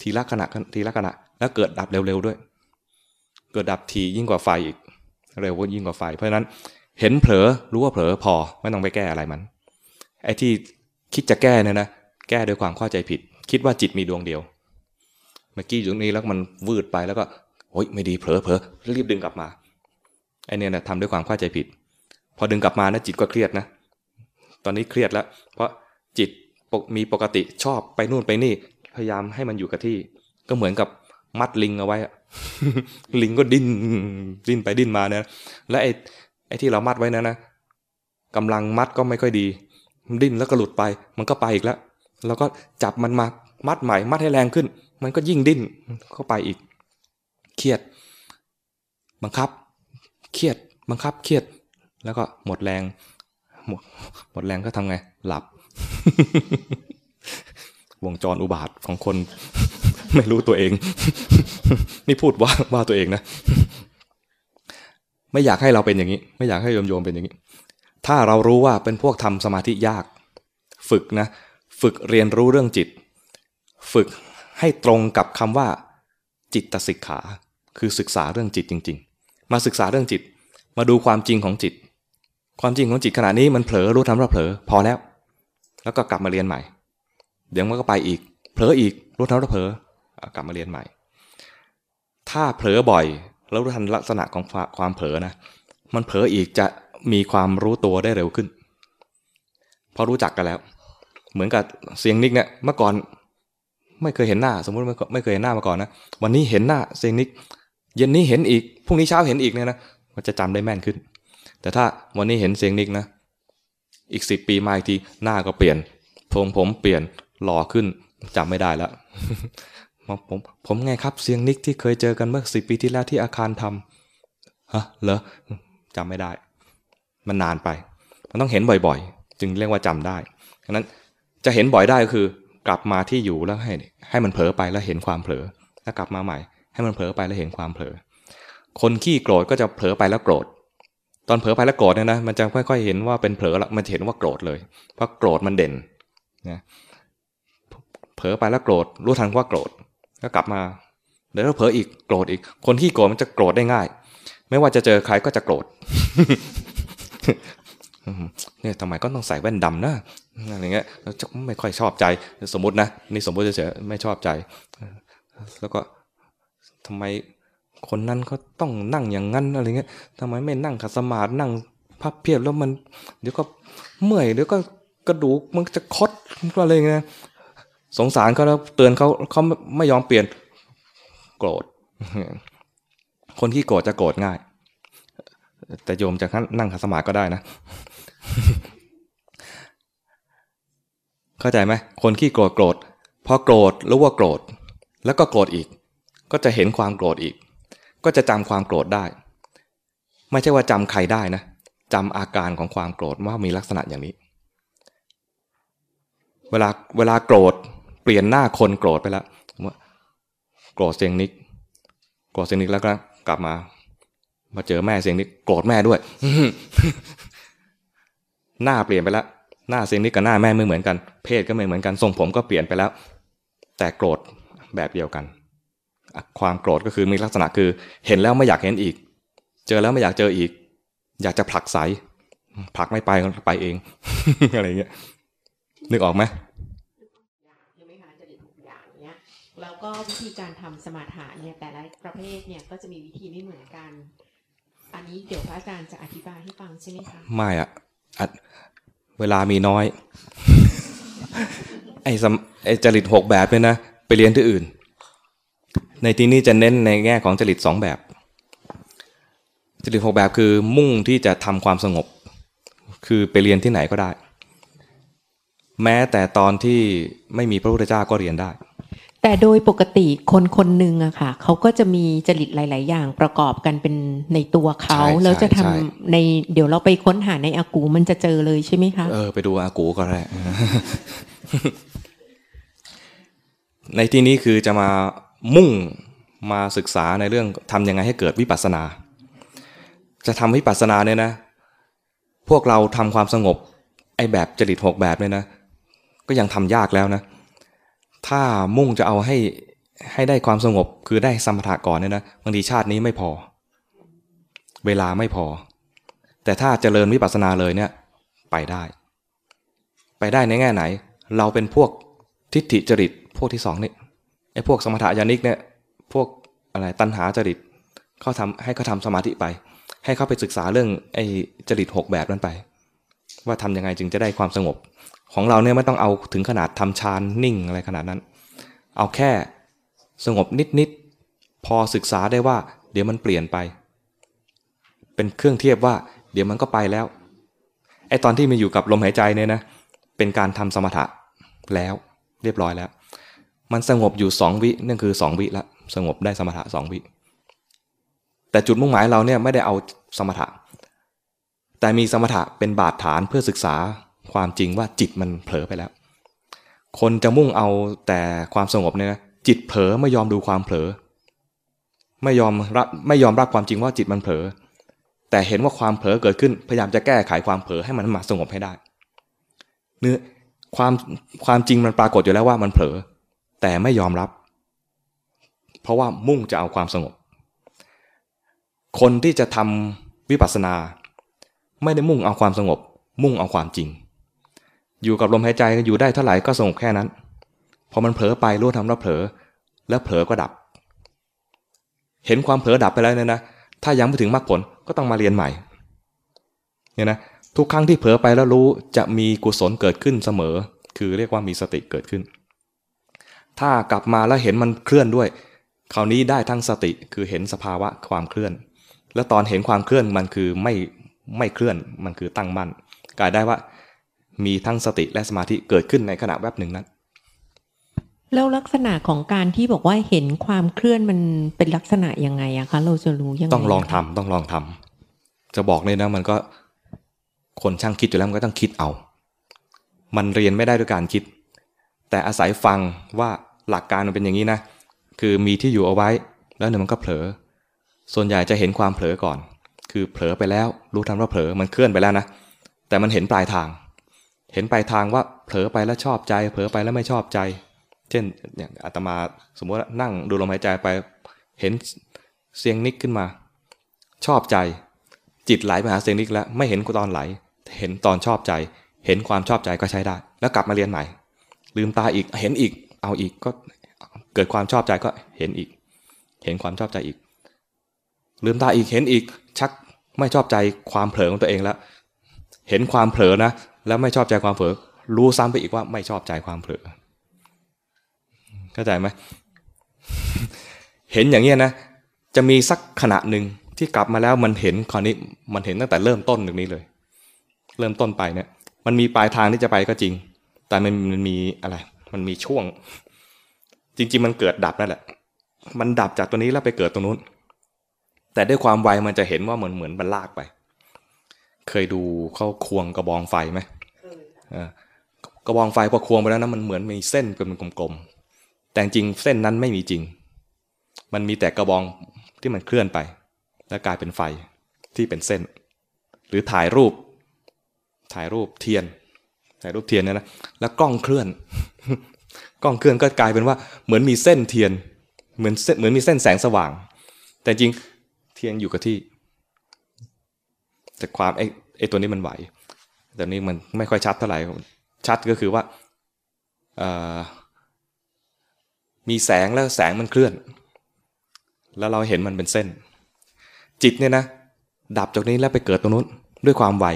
[SPEAKER 1] ทีละขณะทีละขณะ แล้วเกิดดับเร็วๆด้วย เกิดดับทียิ่งกว่าไฟอีก เร็วกว่ายิ่งกว่าไฟ เพราะฉะนั้นเห็นเผลอรู้ว่าเผลอพอไม่ต้องไปแก้อะไรมัน ไอ้ที่คิดจะแก้เนี่ยนะแก้โดยความเข้าใจผิด คิดว่าจิตมีดวงเดียว เมื่อกี้อยู่ตรงนี้แล้วมันวืดไปแล้วก็ โอ๊ยไม่ดีเผลอเผลอรีบดึงกลับมาไอเนี่ยนะทำด้วยความเข้าใจผิด พอดึงกลับมานะจิตก็เครียดนะ ตอนนี้เครียดแล้ว เพราะจิตมีปกติชอบไปนู่นไปนี่ พยายามให้มันอยู่กับที่ ก็เหมือนกับมัดลิงเอาไว้ลิงก็ดิ้นดิ้นไปดิ้นมาเนี่ยและไอ้ไอ้ที่เรามัดไว้นะนะกำลังมัดก็ไม่ค่อยดีดิ้นแล้วก็หลุดไป มันก็ไปอีกแล้ว แล้วก็จับมันมามัดใหม่ มัดให้แรงขึ้น มันก็ยิ่งดิ้นเข้าไปอีก เครียด บังคับ เครียด บังคับ เครียด แล้วก็หมดแรง หมดหมดแรงก็ทำไง หลับ วงจรอุบาทของคน ไม่รู้ตัวเอง นี่พูดว่าว่าตัวเองนะ ไม่อยากให้เราเป็นอย่างนี้ ไม่อยากให้โยมโยมเป็นอย่างนี้ ถ้าเรารู้ว่าเป็นพวกทำสมาธิยาก ฝึกนะ ฝึกเรียนรู้เรื่องจิต ฝึกให้ตรงกับคำว่าจิตตสิกขา คือศึกษาเรื่องจิตจริง ๆ มาศึกษาเรื่องจิต มาดูความจริงของจิต ความจริงของจิตขณะนี้มันเผลอรู้ทำว่าเผลอพอแล้ว แล้วก็กลับมาเรียนใหม่ เดี๋ยวมันก็ไปอีก เผลออีกรู้ทำว่าเผลอกลับมาเรียนใหม่ ถ้าเผลอบ่อยแล้วรู้ทันลักษณะของความเผลอนะ มันเผลออีกจะมีความรู้ตัวได้เร็วขึ้นพอรู้จักกันแล้ว เหมือนกับเสียงนิกเนี่ยเมื่อก่อนไม่เคยเห็นหน้า สมมติไม่เคยเห็นหน้ามาก่อนนะ วันนี้เห็นหน้าเสียงนิก เย็นนี้เห็นอีกพรุ่งนี้เช้าเห็นอีกเนี่ยนะมันจะจำได้แม่นขึ้น แต่ถ้าวันนี้เห็นเสียงนิกนะ อีกสิบปีมาอีกทีหน้าก็เปลี่ยนผมผมเปลี่ยนหล่อขึ้นจำไม่ได้แล้วผมผมไงครับเสียงนิกที่เคยเจอกันเมื่อสิปีที่แล้วที่อาคารทำฮะเหรอจำไม่ได้ มันนานไป มันต้องเห็นบ่อยๆ จึงเรียกว่าจำได้ฉะนั้นจะเห็นบ่อยได้ก็คือ กลับมาที่อยู่แล้วให้ให้มันเผลอไปแล้วเห็นความเผลอแล้วกลับมาใหม่ ให้มันเผลอไปแล้วเห็นความเผลอ คนขี้โกรธก็จะเผลอไปแล้วโกรธ ตอนเผลอไปแล้วโกรธเนี่ยนะมันจะค่อยๆเห็นว่าเป็นเผลอละมันจะเห็นว่าโกรธเลย เพราะโกรธมันเด่นนะเผลอไปแล้วโกรธรู้ทันว่าโกรธก็กลับมาเดี๋ยวเผลออีกโกรธอีก คนที่โกรธมันจะโกรธได้ง่าย ไม่ว่าจะเจอใครก็จะโกรธเนี่ยทำไมก็ต้องใส่แว่นดำนะอะไรเงี้ยแล้วจะไม่ค่อยชอบใจ สมมตินะนี่สมมติเฉยๆไม่ชอบใจ แล้วก็ ทำไมคนนั้นเขาต้องนั่งอย่างนั้นอะไรเงี้ยทำไมไม่นั่งขัดสมาธินั่งพับเพียบแล้วมัน เดี๋ยวก็เมื่อยเดี๋ยวก็กระดูกมันจะคดอะไรเงี้ยสงสารเขาแล้วเตือนเขาเขาไม่ยอมเปลี่ยนโกรธ คนที่โกรธจะโกรธง่าย แต่โยมจะนั่งขัดสมาธิก็ได้นะ เข้าใจไหมคนขี้โกรธโกรธพอโกรธรู้ว่าโกรธ แล้วก็โกรธอีก ก็จะเห็นความโกรธอีก ก็จะจำความโกรธได้ ไม่ใช่ว่าจำใครได้นะจำอาการของความโกรธว่ามีลักษณะอย่างนี้ เวลาเวลาโกรธเปลี่ยนหน้าคนโกรธไปแล้วโกรธเสียงนิกโกรธเสียงนิกแล้วก็กลับมา มาเจอแม่เสียงนิกโกรธแม่ด้วยหน้าเปลี่ยนไปแล้วหน้าเสียงนิกกับหน้าแม่ไม่เหมือนกัน เพศก็ไม่เหมือนกันทรงผมก็เปลี่ยนไปแล้ว แต่โกรธแบบเดียวกัน ความโกรธก็คือมีลักษณะคือ เห็นแล้วไม่อยากเห็นอีก เจอแล้วไม่อยากเจออีก อยากจะผลักไสผลักไม่ไปไปเอง อะไรเงี้ยนึกออกไหม
[SPEAKER 2] แล้วก็วิธีการทำสมาธิเนี่ยแต่ละประเภทเนี่ยก็จะมีวิธีไม่เหมือนกัน อันนี้เดี๋ยวพระอาจารย์จะอธิบายให้ฟังใช่ไหมคะ ไม่
[SPEAKER 1] อะเวลามีน้อย ไอ้ไอ้จริตหกแบบเนี่ยนะ ไปเรียนที่อื่น ในที่นี้จะเน้นในแง่ของจริตสองแบบ จริตหกแบบคือมุ่งที่จะทำความสงบ คือไปเรียนที่ไหนก็ได้ แม้แต่ตอนที่ไม่มีพระพุทธเจ้าก็เรียนได้
[SPEAKER 2] แต่โดยปกติคนคนหนึ่งอะค่ะเขาก็จะมีจริตหลาย ๆ อย่างประกอบกันเป็นในตัวเขาแล้วจะทำในเดี๋ยวเราไปค้นหาในอากูมันจะเจอเลยใช่ไหมคะ
[SPEAKER 1] เออไปดูอากูก็ได้ในที่นี้คือจะมา มุ่งมาศึกษาในเรื่องทำยังไงให้เกิดวิปัสสนา จะทำวิปัสสนาเนี่ยนะ พวกเราทำความสงบ ไอ้แบบจริตหกแบบเนี่ยนะ ก็ยังทำยากแล้วนะ ถ้ามุ่งจะเอาให้ให้ได้ความสงบคือได้สมถะก่อนเนี่ยนะบางทีชาตินี้ไม่พอ เวลาไม่พอ แต่ถ้าเจริญวิปัสสนาเลยเนี่ยไปได้ ไปได้ในแง่ไหน เราเป็นพวกทิฏฐิจริตพวกที่สองนี่ ไอ้พวกสมถะยานิกเนี่ยพวกอะไรตัณหาจริตเขาทำให้เขาทาสมาธิไป ให้เขาไปศึกษาเรื่องไอ้จริตหกแบบนั้นไป ว่าทํำยังไงจึงจะได้ความสงบ ของเราเนี่ยไม่ต้องเอาถึงขนาดทำฌานนิ่งอะไรขนาดนั้น เอาแค่สงบนิดๆพอศึกษาได้ว่า เดี๋ยวมันเปลี่ยนไป เป็นเครื่องเทียบว่า เดี๋ยวมันก็ไปแล้วไอ้ตอนที่มีอยู่กับลมหายใจเนี่ยนะเป็นการทำสมถะแล้วเรียบร้อยแล้ว มันสงบอยู่สองวินั่นคือสองวิละสงบได้สมถะสองวิ แต่จุดมุ่งหมายเราเนี่ยไม่ได้เอาสมถะ แต่มีสมถะเป็นบาดฐานเพื่อศึกษาความจริงว่าจิตมันเผลอไปแล้ว คนจะมุ่งเอาแต่ความสงบเนี่ยนะจิตเผลอไม่ยอมดูความเผลอ ไม่ยอมรับไม่ยอมรับความจริงว่าจิตมันเผลอ แต่เห็นว่าความเผลอเกิดขึ้นพยายามจะแก้ไขความเผลอให้มันมาสงบให้ได้ เนื้อความความจริงมันปรากฏอยู่แล้วว่ามันเผลอ แต่ไม่ยอมรับ เพราะว่ามุ่งจะเอาความสงบ คนที่จะทำวิปัสสนา ไม่ได้มุ่งเอาความสงบ มุ่งเอาความจริง อยู่กับลมหายใจอยู่ได้เท่าไหร่ก็สงบแค่นั้น พอมันเผลอไปรู้ทำแล้วเผลอ แล้วเผลอก็ดับ เห็นความเผลอดับไปแล้วเนี่ยนะ ถ้ายังไม่ถึงมรรคผลก็ต้องมาเรียนใหม่เนี่ยนะทุกครั้งที่เผลอไปแล้วรู้จะมีกุศลเกิดขึ้นเสมอ คือเรียกว่ามีสติเกิดขึ้น ถ้ากลับมาแล้วเห็นมันเคลื่อนด้วย คราวนี้ได้ทั้งสติคือเห็นสภาวะความเคลื่อน แล้วตอนเห็นความเคลื่อนมันคือไม่ไม่เคลื่อนมันคือตั้งมั่นกลายได้ว่า มีทั้งสติและสมาธิเกิดขึ้นในขณะแวบหนึ่งนั้น
[SPEAKER 2] แล้วลักษณะของการที่บอกว่าเห็นความเคลื่อนมันเป็นลักษณะยังไงอะคะเราจะรู้ยังไง
[SPEAKER 1] ต้องลองทำต้องลองทำจะบอกเลยนะมันก็คนช่างคิดอยู่แล้วมันก็ต้องคิดเอา มันเรียนไม่ได้ด้วยการคิด แต่อาศัยฟังว่า หลักการมันเป็นอย่างนี้นะ คือมีที่อยู่เอาไว้ แล้วเนี่ยมันก็เผลอ ส่วนใหญ่จะเห็นความเผลอก่อน คือเผลอไปแล้วรู้ทันว่าเผลอมันเคลื่อนไปแล้วนะ แต่มันเห็นปลายทาง เห็นไปทางว่าเผลอไปแล้วชอบใจ เผลอไปแล้วไม่ชอบใจ เช่นอย่างอาตมาสมมตินั่งดูลมหายใจไป เห็นเสียงนิกขึ้นมา ชอบใจจิตไหลไปหาเสียงนิกแล้วไม่เห็นตอนไหล เห็นตอนชอบใจ เห็นความชอบใจก็ใช้ได้ แล้วกลับมาเรียนใหม่ ลืมตาอีกเห็นอีก เอาอีกก็เกิดความชอบใจก็เห็นอีก เห็นความชอบใจอีก ลืมตาอีกเห็นอีก ชักไม่ชอบใจความเผลอของตัวเองแล้ว เห็นความเผลอนะ แล้วไม่ชอบใจความเผลอ รู้ซ้ำไปอีกว่าไม่ชอบใจความเผลอเข้าใจไหมเห็นอย่างเงี้ยนะ จะมีสักขณะหนึ่งที่กลับมาแล้วมันเห็นคราวนี้มันเห็นตั้งแต่เริ่มต้นตรงนี้เลย เริ่มต้นไปเนี่ย มันมีปลายทางที่จะไปก็จริง แต่มันมันมีอะไร มันมีช่วง จริง ๆ มันเกิดดับนั่นแหละ มันดับจากตัวนี้แล้วไปเกิดตรงนู้น แต่ด้วยความไวมันจะเห็นว่าเหมือนเหมือนมันลากไป เคยดูเขาควงกระบองไฟไหมกระบองไฟพอควงไปแล้วนะมันเหมือนมีเส้นเป็นกลมๆ แต่จริงเส้นนั้นไม่มีจริง มันมีแต่กระบองที่มันเคลื่อนไป แล้วกลายเป็นไฟที่เป็นเส้น หรือถ่ายรูป ถ่ายรูปเทียน ถ่ายรูปเทียนเนี่ยนะแล้วกล้องเคลื่อน กล้องเคลื่อนก็กลายเป็นว่าเหมือนมีเส้นเทียน เหมือนเหมือนมีเส้นแสงสว่าง แต่จริงเทียนอยู่กับที่ แต่ความไอ้ไอ้ตัวนี้มันไหวแต่นี้มันไม่ค่อยชัดเท่าไหร่ชัดก็คือว่ามีแสงแล้วแสงมันเคลื่อน แล้วเราเห็นมันเป็นเส้น จิตเนี่ยนะ ดับจากนี้แล้วไปเกิดตรงนู้นด้วยความไว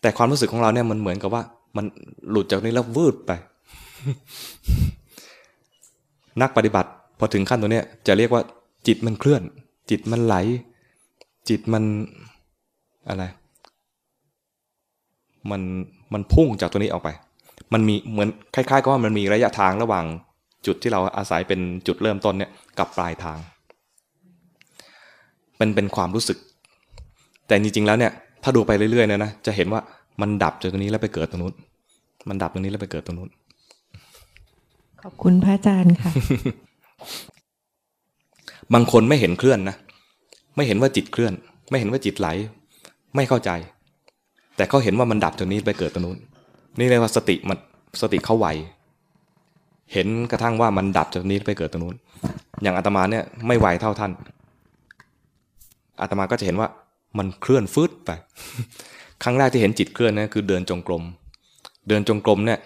[SPEAKER 1] แต่ความรู้สึกของเราเนี่ยมันเหมือนกับว่า มันหลุดจากนี้แล้ววืดไป นักปฏิบัติพอถึงขั้นตัวเนี้ยจะเรียกว่า จิตมันเคลื่อน จิตมันไหล จิตมันอะไร มันมันพุ่งจากตัวนี้ออกไป มันมีเหมือนคล้ายๆกับว่ามันมีระยะทางระหว่างจุดที่เราอาศัยเป็นจุดเริ่มต้นเนี่ยกับปลายทางมันเป็นความรู้สึก แต่จริงๆแล้วเนี่ย ถ้าดูไปเรื่อยๆเนี่ยนะจะเห็นว่า มันดับจากตรงนี้แล้วไปเกิดตรงนู้นมันดับตรงนี้แล้วไปเกิดตรงนู้น
[SPEAKER 2] ขอบคุณพระอาจารย์ค่ะ
[SPEAKER 1] บางคนไม่เห็นเคลื่อนนะไม่เห็นว่าจิตเคลื่อน ไม่เห็นว่าจิตไหล ไม่เข้าใจ แต่เขาเห็นว่ามันดับตรงนี้ไปเกิดตรงนู้น นี่เรียกว่าสติมันสติเขาไวเห็นกระทั่งว่ามันดับจากนี้ไปเกิดตรงนู้น อย่างอาตมาเนี่ยไม่ไวเท่าท่านอาตมาก็จะเห็นว่ามันเคลื่อนฟืดไป ครั้งแรกที่เห็นจิตเคลื่อนนะคือเดินจงกรม เดินจงกรมเนี่ย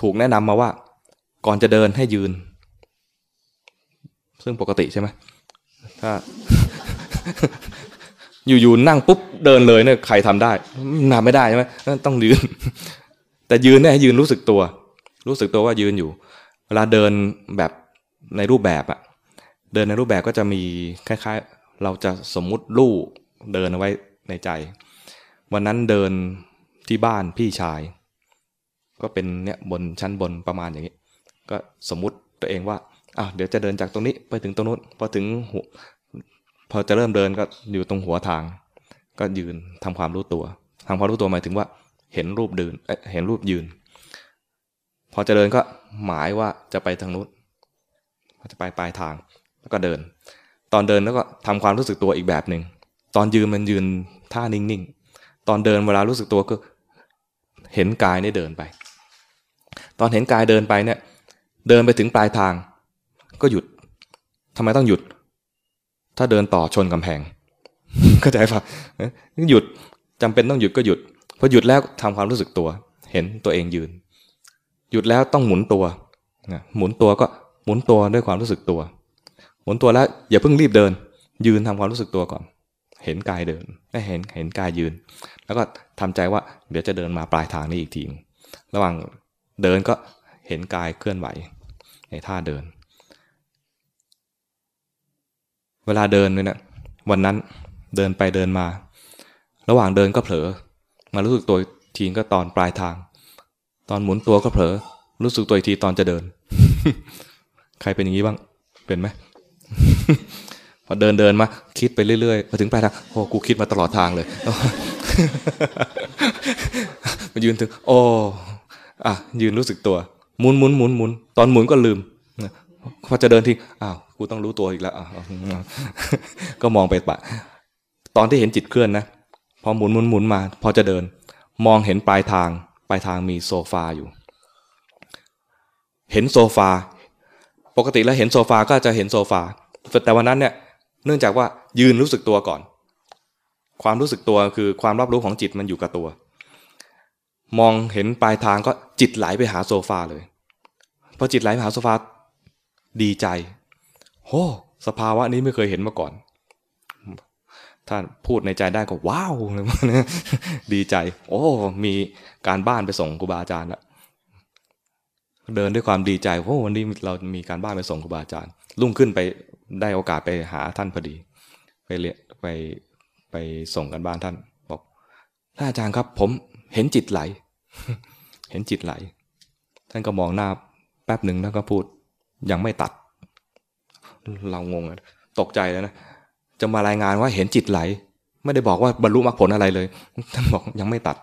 [SPEAKER 1] ถูกแนะนำมาว่า ก่อนจะเดินให้ยืน ซึ่งปกติใช่ไหมถ้า อยู่ๆนั่งปุ๊บเดินเลยเนี่ยใครทำได้นำไม่ได้ใช่ไหมต้องยืน แต่ยืนเนี่ยยืนรู้สึกตัว รู้สึกตัวว่ายืนอยู่ เวลาเดินแบบในรูปแบบอะเดินในรูปแบบก็จะมีคล้าย ๆ เราจะสมมุติลู่ เดินเอาไว้ในใจ วันนั้นเดินที่บ้านพี่ชาย ก็เป็นเนี่ยบนชั้นบนประมาณอย่างนี้ ก็สมมุติตัวเองว่าอ้าวเดี๋ยวจะเดินจากตรงนี้ไปถึงตรงนู้นพอถึงหัวพอจะเริ่มเดินก็อยู่ตรงหัวทาง ก็ยืนทำความรู้ตัวทำความรู้ตัวหมายถึงว่า เห็นรูปเดินเห็นรูปยืน พอจะเดินก็หมายว่าจะไปทางนู้นจะไปปลายทางแล้วก็เดิน ตอนเดินแล้วก็ทำความรู้สึกตัวอีกแบบหนึ่ง ตอนยืนมันยืนท่านิ่งๆ ตอนเดินเวลารู้สึกตัวก็เห็นกายนี่เดินไป ตอนเห็นกายเดินไปเนี่ย เดินไปถึงปลายทาง ก็หยุดทำไมต้องหยุด ถ้าเดินต่อชนกำแพงเข้าใจปะหยุดจำเป็นต้องหยุดก็หยุดพอหยุดแล้วทำความรู้สึกตัว เห็นตัวเองยืน หยุดแล้วต้องหมุนตัวหมุนตัวก็หมุนตัวด้วยความรู้สึกตัว หมุนตัวแล้วอย่าเพิ่งรีบเดิน ยืนทำความรู้สึกตัวก่อน เห็นกายเดินได้เห็นเห็นกายยืน แล้วก็ทำใจว่าเดี๋ยวจะเดินมาปลายทางนี้อีกทีระหว่างเดินก็เห็นกายเคลื่อนไหวในท่าเดิน เวลาเดินเนี่ยวันนั้นเดินไปเดินมา ระหว่างเดินก็เผลอ มารู้สึกตัวทีก็ตอนปลายทาง ตอนหมุนตัวก็เผลอ รู้สึกตัวอีกทีตอนจะเดิน ใครเป็นอย่างนี้บ้าง เป็นไหม พอเดินเดินมาคิดไปเรื่อยๆมาถึงปลายทางโอ้กูคิดมาตลอดทางเลยมายืนถึง โอ้อะยืนรู้สึกตัวหมุนหมุนหมุนหมุนตอนหมุนก็ลืมพอจะเดินทีอ้าวกูต้องรู้ตัวอีกแล้วก็มองไปปะ ตอนที่เห็นจิตเคลื่อนนะพอหมุนหมุนหมุนมา พอจะเดิน มองเห็นปลายทาง ปลายทางมีโซฟาอยู่ เห็นโซฟา ปกติแล้วเห็นโซฟาก็จะเห็นโซฟาแต่วันนั้นเนี่ย เนื่องจากว่ายืนรู้สึกตัวก่อน ความรู้สึกตัวคือความรับรู้ของจิตมันอยู่กับตัว มองเห็นปลายทางก็จิตไหลไปหาโซฟาเลยพอจิตไหลไปหาโซฟาดีใจโอ้สภาวะนี้ไม่เคยเห็นมาก่อน ถ้าพูดในใจได้ก็ว้าวเลยดีใจ โอ้ มีการบ้านไปส่งครูบาอาจารย์ละเดินด้วยความดีใจโอ้วันนี้เรามีการบ้านไปส่งครูบาอาจารย์ รุ่งขึ้นไป ได้โอกาสไปหาท่านพอดี ไปเรียนไปไปส่งกันบ้านท่าน บอกท่านอาจารย์ครับ ผมเห็นจิตไหล เห็นจิตไหล ท่านก็มองหน้าแป๊บหนึ่งแล้วก็พูด ยังไม่ตัด เรางงตกใจแล้วนะ จะมารายงานว่าเห็นจิตไหล ไม่ได้บอกว่าบรรลุมรรคผลอะไรเลย ท่านบอกยังไม่ตัด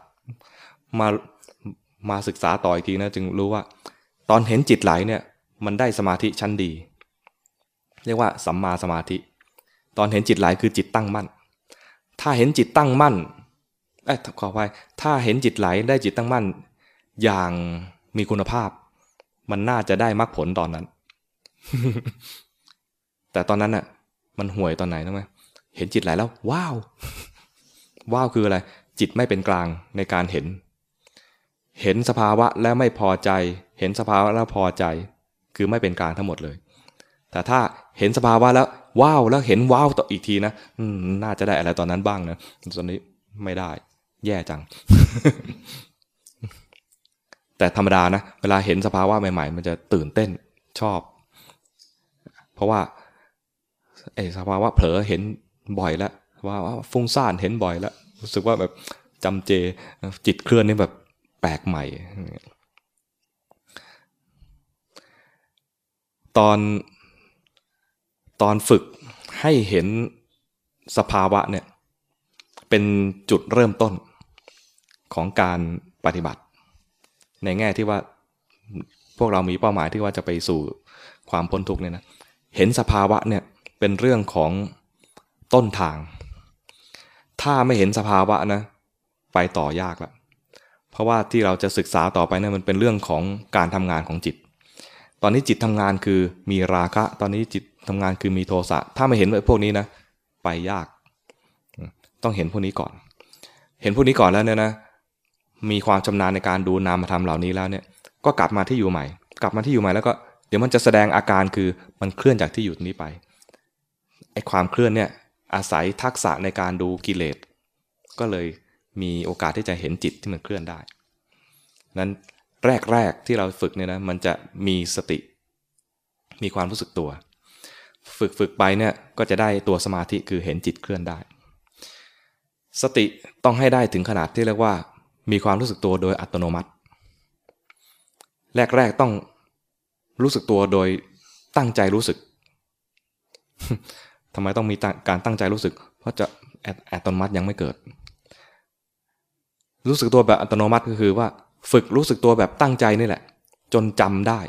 [SPEAKER 1] มามาศึกษาต่ออีกทีนะ จึงรู้ว่า ตอนเห็นจิตไหลเนี่ย มันได้สมาธิชั้นดี เรียกว่าสัมมาสมาธิ ตอนเห็นจิตไหลคือจิตตั้งมั่น ถ้าเห็นจิตตั้งมั่นเอ้ขอไปถ้าเห็นจิตไหลได้จิตตั้งมั่น อย่างมีคุณภาพ มันน่าจะได้มรรคผลตอนนั้น แต่ตอนนั้นน่ะ มันห่วยตอนไหนรู้ไหมเห็นจิตไหลแล้ว ว้าว ว้าวคืออะไร จิตไม่เป็นกลางในการเห็น เห็นสภาวะแล้วไม่พอใจ เห็นสภาวะแล้วพอใจ คือไม่เป็นกลางทั้งหมดเลย แต่ถ้าเห็นสภาวะแล้วว้าวแล้วเห็นว้าวต่ออีกทีนะน่าจะได้อะไรตอนนั้นบ้างนะตอนนี้ไม่ได้ แย่จัง แต่ธรรมดานะ เวลาเห็นสภาวะใหม่ ๆ มันจะตื่นเต้นชอบ เพราะว่าไอ้สภาวะเผลอเห็นบ่อยแล้วว่าฟุ้งซ่านเห็นบ่อยแล้วรู้สึกว่าแบบจำเจจิตเคลื่อนนี่แบบแปลกใหม่ ตอน ตอนฝึกให้เห็นสภาวะเนี่ยเป็นจุดเริ่มต้นของการปฏิบัติ ในแง่ที่ว่าพวกเรามีเป้าหมายที่ว่าจะไปสู่ความพ้นทุกข์เนี่ยนะเห็นสภาวะเนี่ยเป็นเรื่องของต้นทาง ถ้าไม่เห็นสภาวะนะไปต่อยากละเพราะว่าที่เราจะศึกษาต่อไปเนี่ยมันเป็นเรื่องของการทำงานของจิต ตอนนี้จิตทำงานคือมีราคะ ตอนนี้จิต ทำงานคือมีโทสะถ้าไม่เห็นพวกนี้นะไปยาก ต้องเห็นพวกนี้ก่อน เห็นพวกนี้ก่อนแล้วเนี่ยนะมีความชำนาญในการดูนามธรรมเหล่านี้แล้วเนี่ยก็กลับมาที่อยู่ใหม่ กลับมาที่อยู่ใหม่แล้วก็เดี๋ยวมันจะแสดงอาการคือมันเคลื่อนจากที่อยู่นี้ไปไอ้ความเคลื่อนเนี่ยอาศัยทักษะในการดูกิเลสก็เลยมีโอกาสที่จะเห็นจิตที่มันเคลื่อนได้ นั้นแรก ๆ ที่เราฝึกเนี่ยนะมันจะมีสติ มีความรู้สึกตัว ฝึกฝึกไปเนี่ยก็จะได้ตัวสมาธิคือเห็นจิตเคลื่อนได้ สติต้องให้ได้ถึงขนาดที่เรียกว่า มีความรู้สึกตัวโดยอัตโนมัติ แรกๆต้องรู้สึกตัวโดยตั้งใจรู้สึกทำไมต้องมีการตั้งใจรู้สึก เพราะจะอัตโนมัติยังไม่เกิด รู้สึกตัวแบบอัตโนมัติก็คือว่า ฝึกรู้สึกตัวแบบตั้งใจนี่แหละ จนจำได้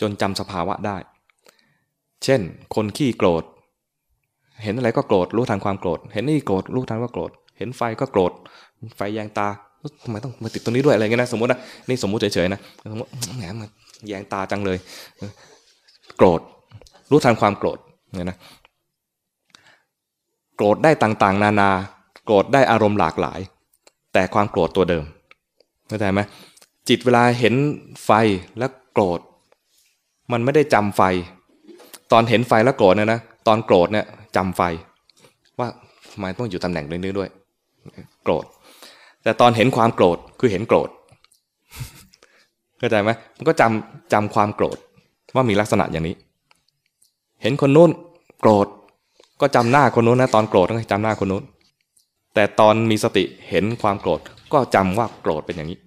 [SPEAKER 1] จนจำสภาวะได้ เช่น คนขี้โกรธ เห็นอะไรก็โกรธ รู้ทันความโกรธ เห็นนี่โกรธ รู้ทันว่าโกรธ เห็นไฟก็โกรธ ไฟแยงตาทำไมต้องมาติดตรงนี้ด้วยอะไรเงี้ยนะสมมตินะนี่สมมติเฉยๆนะสมมติแหมมาแยงตาจังเลย โกรธ รู้ทันความโกรธเนี่ยนะโกรธได้ต่างๆ นานา โกรธได้อารมณ์หลากหลาย แต่ความโกรธตัวเดิมเข้าใจไหมจิตเวลาเห็นไฟแล้วโกรธ มันไม่ได้จำไฟ ตอนเห็นไฟแล้วโกรธเนี่ยนะตอนโกรธเนี่ยจำไฟ ว่าทำไมต้องอยู่ตำแหน่งนี้ด้วย โกรธ แต่ตอนเห็นความโกรธคือเห็นโกรธเข้าใจไหมมันก็จำจำความโกรธว่ามีลักษณะอย่างนี้ เห็นคนนู้นโกรธ ก็จำหน้าคนนู้นนะตอนโกรธต้องจำหน้าคนนู้น แต่ตอนมีสติเห็นความโกรธ ก็จำว่าโกรธเป็นอย่างนี้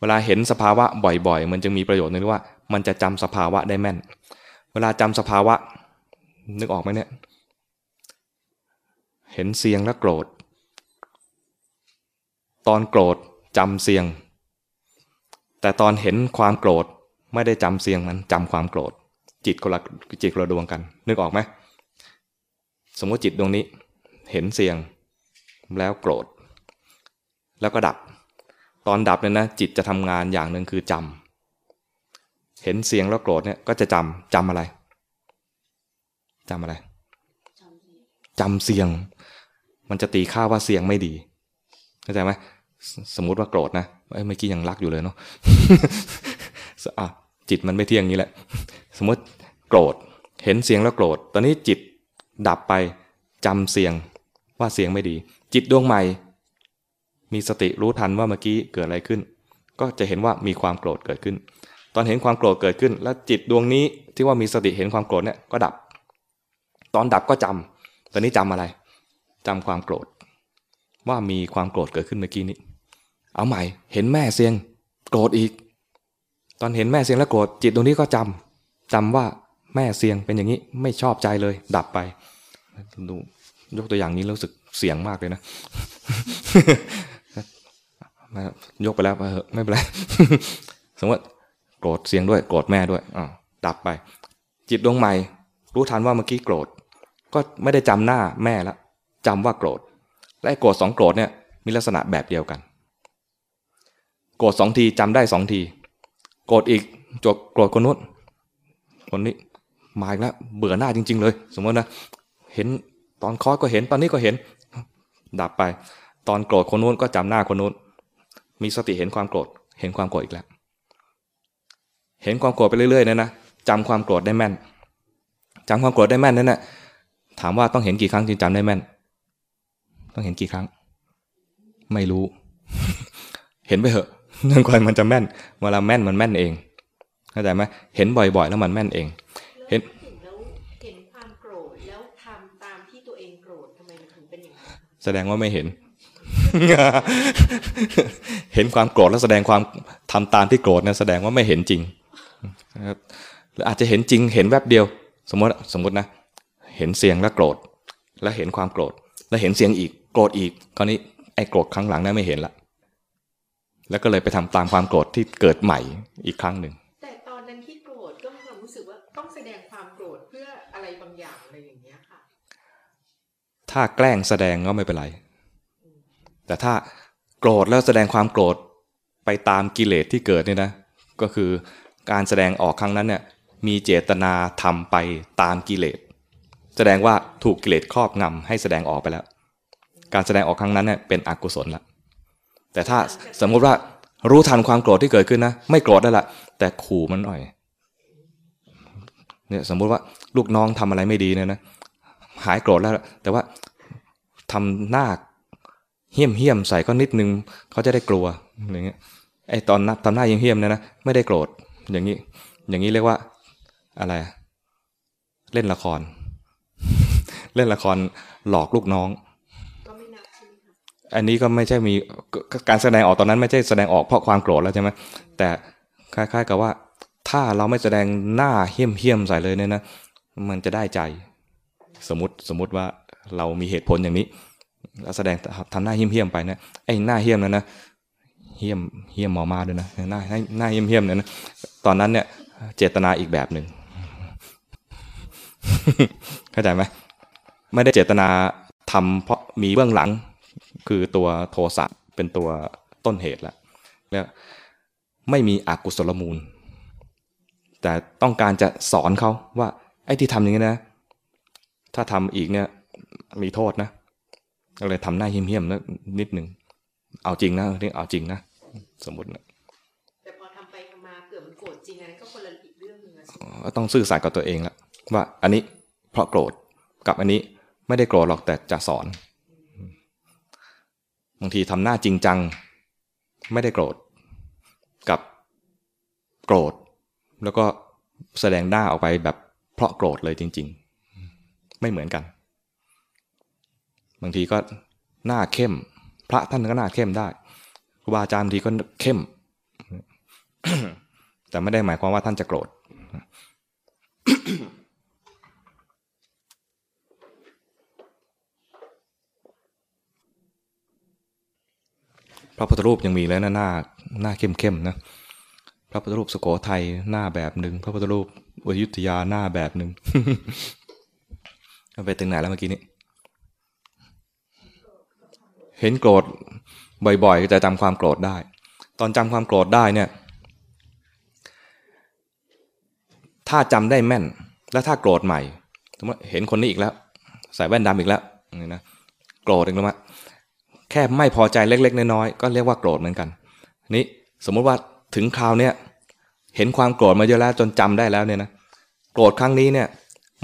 [SPEAKER 1] เวลาเห็นสภาวะบ่อยๆ มันจึงมีประโยชน์นึงว่า มันจะจำสภาวะได้แม่น เวลาจำสภาวะ นึกออกไหมเนี่ย เห็นเสียงแล้วโกรธ ตอนโกรธจำเสียง แต่ตอนเห็นความโกรธไม่ได้จำเสียงมันจำความโกรธ จิตคนละจิตคนละดวงกัน นึกออกไหมสมมติจิตดวงนี้ เห็นเสียงแล้วโกรธ แล้วก็ดับ ตอนดับเนี่ยนะจิตจะทำงานอย่างหนึ่งคือจำ เห็นเสียงแล้วโกรธเนี่ยก็จะจำจำอะไรจำอะไรจำเสียง มันจะตีค่าว่าเสียงไม่ดีเข้าใจไหมสมมุติว่าโกรธนะเมื่อกี้ยังรักอยู่เลยเนาะะจิตมันไม่เที่ยงนี้แหละ สมมติโกรธ เห็นเสียงแล้วโกรธ ตอนนี้จิตดับไปจำเสียงว่าเสียงไม่ดี จิตดวงใหม่ มีสติรู้ทันว่าเมื่อกี้เกิดอะไรขึ้น ก็จะเห็นว่ามีความโกรธเกิดขึ้น ตอนเห็นความโกรธเกิดขึ้น แล้วจิตดวงนี้ที่ว่ามีสติเห็นความโกรธเนี่ยก็ดับ ตอนดับก็จำตอนนี้จำอะไรจำความโกรธ ว่ามีความโกรธเกิดขึ้นเมื่อกี้นี้ เอาใหม่ เห็นแม่เสียง โกรธอีก ตอนเห็นแม่เสียงแล้วโกรธจิตตรงนี้ก็จำจำว่าแม่เสียงเป็นอย่างนี้ไม่ชอบใจเลย ดับไปดูยกตัวอย่างนี้รู้สึกเสียงมากเลยนะยกไปแล้วไม่เป็นไรสมมติ โกรธเสียงด้วยโกรธแม่ด้วยอ่าดับไป จิตดวงใหม่ รู้ทันว่าเมื่อกี้โกรธ ก็ไม่ได้จำหน้าแม่ละจำว่าโกรธ และโกรธสองโกรธเนี่ยมีลักษณะแบบเดียวกัน โกรธสองทีจำได้สองที โกรธอีกจบโกรธคนนู้นคนนี้มาอีกแล้วเบื่อหน้าจริง ๆ เลย สมมตินะเห็นตอนคอสก็เห็นตอนนี้ก็เห็น ดับไป ตอนโกรธคนนู้นก็จำหน้าคนนู้นมีสติเห็นความโกรธเห็นความโกรธอีกแล้ว เห็นความโกรธไปเรื่อยๆนะนะจำความโกรธได้แม่นจำความโกรธได้แม่นนั่นนะถามว่าต้องเห็นกี่ครั้งจึงจำได้แม่น ต้องเห็นกี่ครั้ง ไม่รู้ เห็นไปเหอะนั่นกว่ามันจะแม่น เวลาแม่นมันแม่นเองเข้าใจไหมเห็นบ่อย ๆ แล้วมันแม่นเอง
[SPEAKER 2] เห็นแล้วเห็นความโกรธแล้วทำตามที่ตัวเองโกรธทำไมมันถึงเป็นอย่างนั้น
[SPEAKER 1] แสดงว่าไม่เห็น เห็นความโกรธแล้วแสดงความทำตามที่โกรธนะแสดงว่าไม่เห็นจริง นะครับหรืออาจจะเห็นจริงเห็นแวบเดียว สมมติสมมตินะ เห็นเสียงแล้วโกรธ แล้วเห็นความโกรธ แล้วเห็นเสียงอีกโกรธอีกคราวนี้ไอ้โกรธครั้งหลังนั้นไม่เห็นละแล้วก็เลยไปทำตามความโกรธที่เกิดใหม่อีกครั้งหนึ่ง
[SPEAKER 2] แต่ตอนนั้นที่โกรธก็มีความรู้สึกว่าต้องแสดงความโกรธเพื่ออะไรบางอย่างอะไรอย่างเงี้ยค่ะ
[SPEAKER 1] ถ้าแกล้งแสดงก็ไม่เป็นไร แต่ถ้าโกรธแล้วแสดงความโกรธไปตามกิเลสที่เกิดเนี่ยนะ ก็คือ การแสดงออกครั้งนั้นเนี่ยมีเจตนาทำไปตามกิเลส แสดงว่าถูกกิเลสครอบงำให้แสดงออกไปแล้ว การแสดงออกครั้งนั้นเนี่ยเป็นอกุศลละแต่ถ้าสมมติว่ารู้ทันความโกรธที่เกิดขึ้นนะ ไม่โกรธได้ละ แต่ขู่มันหน่อยเนี่ยสมมุติว่าลูกน้องทำอะไรไม่ดีเนี่ยนะหายโกรธแล้ว แต่ว่าทำหน้าเหี้ยมเหี้ยมใส่ก็นิดนึงเขาจะได้กลัวอย่างเงี้ยไอตอนทำหน้าเหี้ยมเหี้ยมเนี่ยนะไม่ได้โกรธ อย่างนี้ อย่างนี้เรียกว่าอะไร เล่นละคร เล่นละครหลอกลูกน้องอันนี้ก็ไม่ใช่มีการแสดงออกตอนนั้นไม่ใช่แสดงออกเพราะความโกรธแล้วใช่ไหมแต่คล้ายๆกับว่า ถ้าเราไม่แสดงหน้าเหี้ยมเหี้ยมใส่เลยเนี่ยนะมันจะได้ใจ สมมติสมมติว่าเรามีเหตุผลอย่างนี้แล้วแสดงทำหน้าเหี้ยมเหี้ยไปนะไอ้หน้าเหี้ยมนั้นนะเหี้ยมเหี้ยมหมอมาด้วยนะหน้าหน้าเหี้ยมเหี้ยมเนี่ยนะ ตอนนั้นเนี่ยเจตนาอีกแบบหนึ่งเข้าใจไหมไม่ได้เจตนาทำเพราะมีเบื้องหลัง คือตัวโทสะเป็นตัวต้นเหตุแล้วแล้วไม่มีอกุศลมูล แต่ต้องการจะสอนเขาว่า ไอ้ที่ทำอย่างนี้นะ ถ้าทำอีกเนี่ย มีโทษนะก็เลยทำหน้าเหี้ยมๆนะนิดหนึ่งเอาจริงนะเรียกเอาจริงนะ สมมตินะ
[SPEAKER 2] ต้อง
[SPEAKER 1] สื่อสารกับตัวเองละว่าอันนี้เพราะโกรธกับอันนี้ไม่ได้โกรธหรอกแต่จะสอนบางทีทำหน้าจริงจัง ไม่ได้โกรธกับโกรธ แล้วก็แสดงหน้าออกไปแบบเพราะโกรธเลยจริง ๆ ไม่เหมือนกัน บางทีก็หน้าเข้ม พระท่านก็หน้าเข้มได้ครูบาอาจารย์บางทีก็เข้ม แต่ไม่ได้หมายความว่าท่านจะโกรธ พระพุทธรูปยังมีแล้วนะหน้าหน้าเข้มๆนะพระพุทธรูปสโกไทยหน้าแบบหนึ่งพระพุทธรูปอยุธยาหน้าแบบหนึ่งไปถึงไหนแล้วเมื่อกี้นี้เห็นโกรธบ่อยๆจะจำความโกรธได้ ตอนจำความโกรธได้เนี่ย ถ้าจำได้แม่น แล้วถ้าโกรธใหม่สมมติเห็นคนนี้อีกแล้วใส่แว่นดำอีกแล้วนี่นะโกรธอีกแล้วมแค่ไม่พอใจเล็ก ๆ น้อยๆก็เรียกว่าโกรธเหมือนกัน นี่สมมุติว่าถึงคราวเนี้ยเห็นความโกรธมาเยอะแล้วจนจำได้แล้วเนี่ยนะโกรธครั้งนี้เนี่ย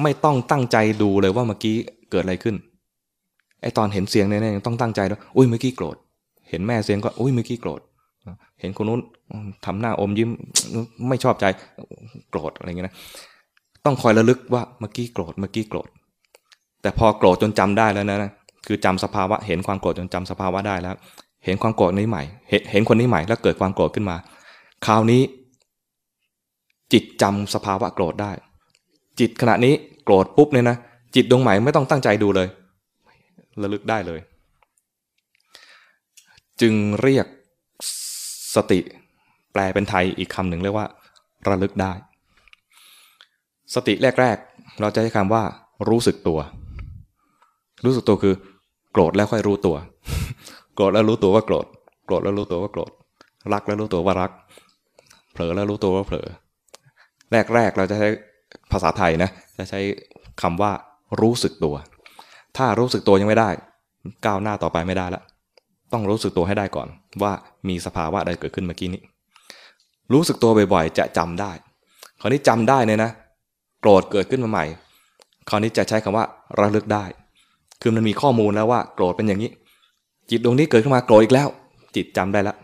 [SPEAKER 1] ไม่ต้องตั้งใจดูเลยว่าเมื่อกี้เกิดอะไรขึ้นไอตอนเห็นเสียงเนี่ยยังต้องตั้งใจด้วยอุ้ยเมื่อกี้โกรธ เห็นแม่เสียงก็อุ้ยเมื่อกี้โกรธ เห็นคนนู้นทำหน้าอมยิ้มไม่ชอบใจโกรธอะไรเงี้ยนะต้องคอยระลึกว่าเมื่อกี้โกรธเมื่อกี้โกรธ แต่พอโกรธจนจำได้แล้วนะคือจำสภาวะ เห็นความโกรธจนจำสภาวะได้แล้ว เห็นความโกรธนี้ใหม่เห็นเห็นคนนี้ใหม่แล้วเกิดความโกรธขึ้นมา คราวนี้ จิตจำสภาวะโกรธได้ จิตขณะนี้โกรธปุ๊บเนี่ยนะจิตดวงใหม่ไม่ต้องตั้งใจดูเลย ระลึกได้เลย จึงเรียก สติแปลเป็นไทยอีกคำหนึ่งเรียกว่า ระลึกได้ สติแรกๆ เราจะใช้คำว่า รู้สึกตัว รู้สึกตัวคือ โกรธแล้วค่อยรู้ตัว โกรธแล้วรู้ตัวว่าโกรธ โกรธแล้วรู้ตัวว่าโกรธ รักแล้วรู้ตัวว่ารัก เผลอแล้วรู้ตัวว่าเผลอ แรกๆ เราจะใช้ภาษาไทยนะ จะใช้คำว่า รู้สึกตัว ถ้ารู้สึกตัวยังไม่ได้ ก้าวหน้าต่อไปไม่ได้ละ ต้องรู้สึกตัวให้ได้ก่อน ว่ามีสภาวะใดเกิดขึ้นเมื่อกี้นี้ รู้สึกตัวบ่อยๆ จะจำได้ คราวนี้จำได้เนี่ยนะ โกรธเกิดขึ้นมาใหม่ คราวนี้จะใช้คำว่าระลึกได้ คือมันมีข้อมูลแล้วว่า โกรธเป็นอย่างนี้ จิตดวงนี้เกิดขึ้นมาโกรธอีกแล้ว จิตจำได้ละ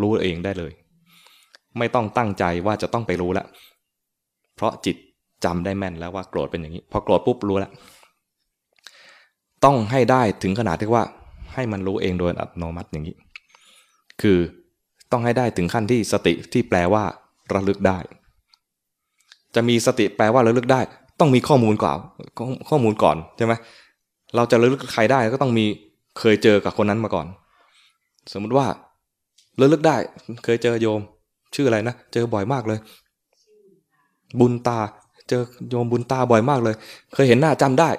[SPEAKER 1] รู้เองได้เลย ไม่ต้องตั้งใจว่าจะต้องไปรู้แล้วเพราะจิตจำได้แม่นแล้วว่าโกรธเป็นอย่างนี้ พอโกรธปุ๊บรู้แล้ว ต้องให้ได้ถึงขนาดที่ว่า ให้มันรู้เองโดยอัตโนมัติอย่างนี้ คือต้องให้ได้ถึงขั้นที่สติที่แปลว่า ระลึกได้ จะมีสติแปลว่าระลึกได้ ต้องมีข้อมูลก่อนข้อมูลก่อนใช่ไหมเราจะระลึกใครได้ก็ต้องมีเคยเจอกับคนนั้นมาก่อน สมมุติว่าระลึกได้ เคยเจอโยม ชื่ออะไรนะเจอบ่อยมากเลย บุญตา เจอโยมบุญตาบ่อยมากเลย เคยเห็นหน้าจำได้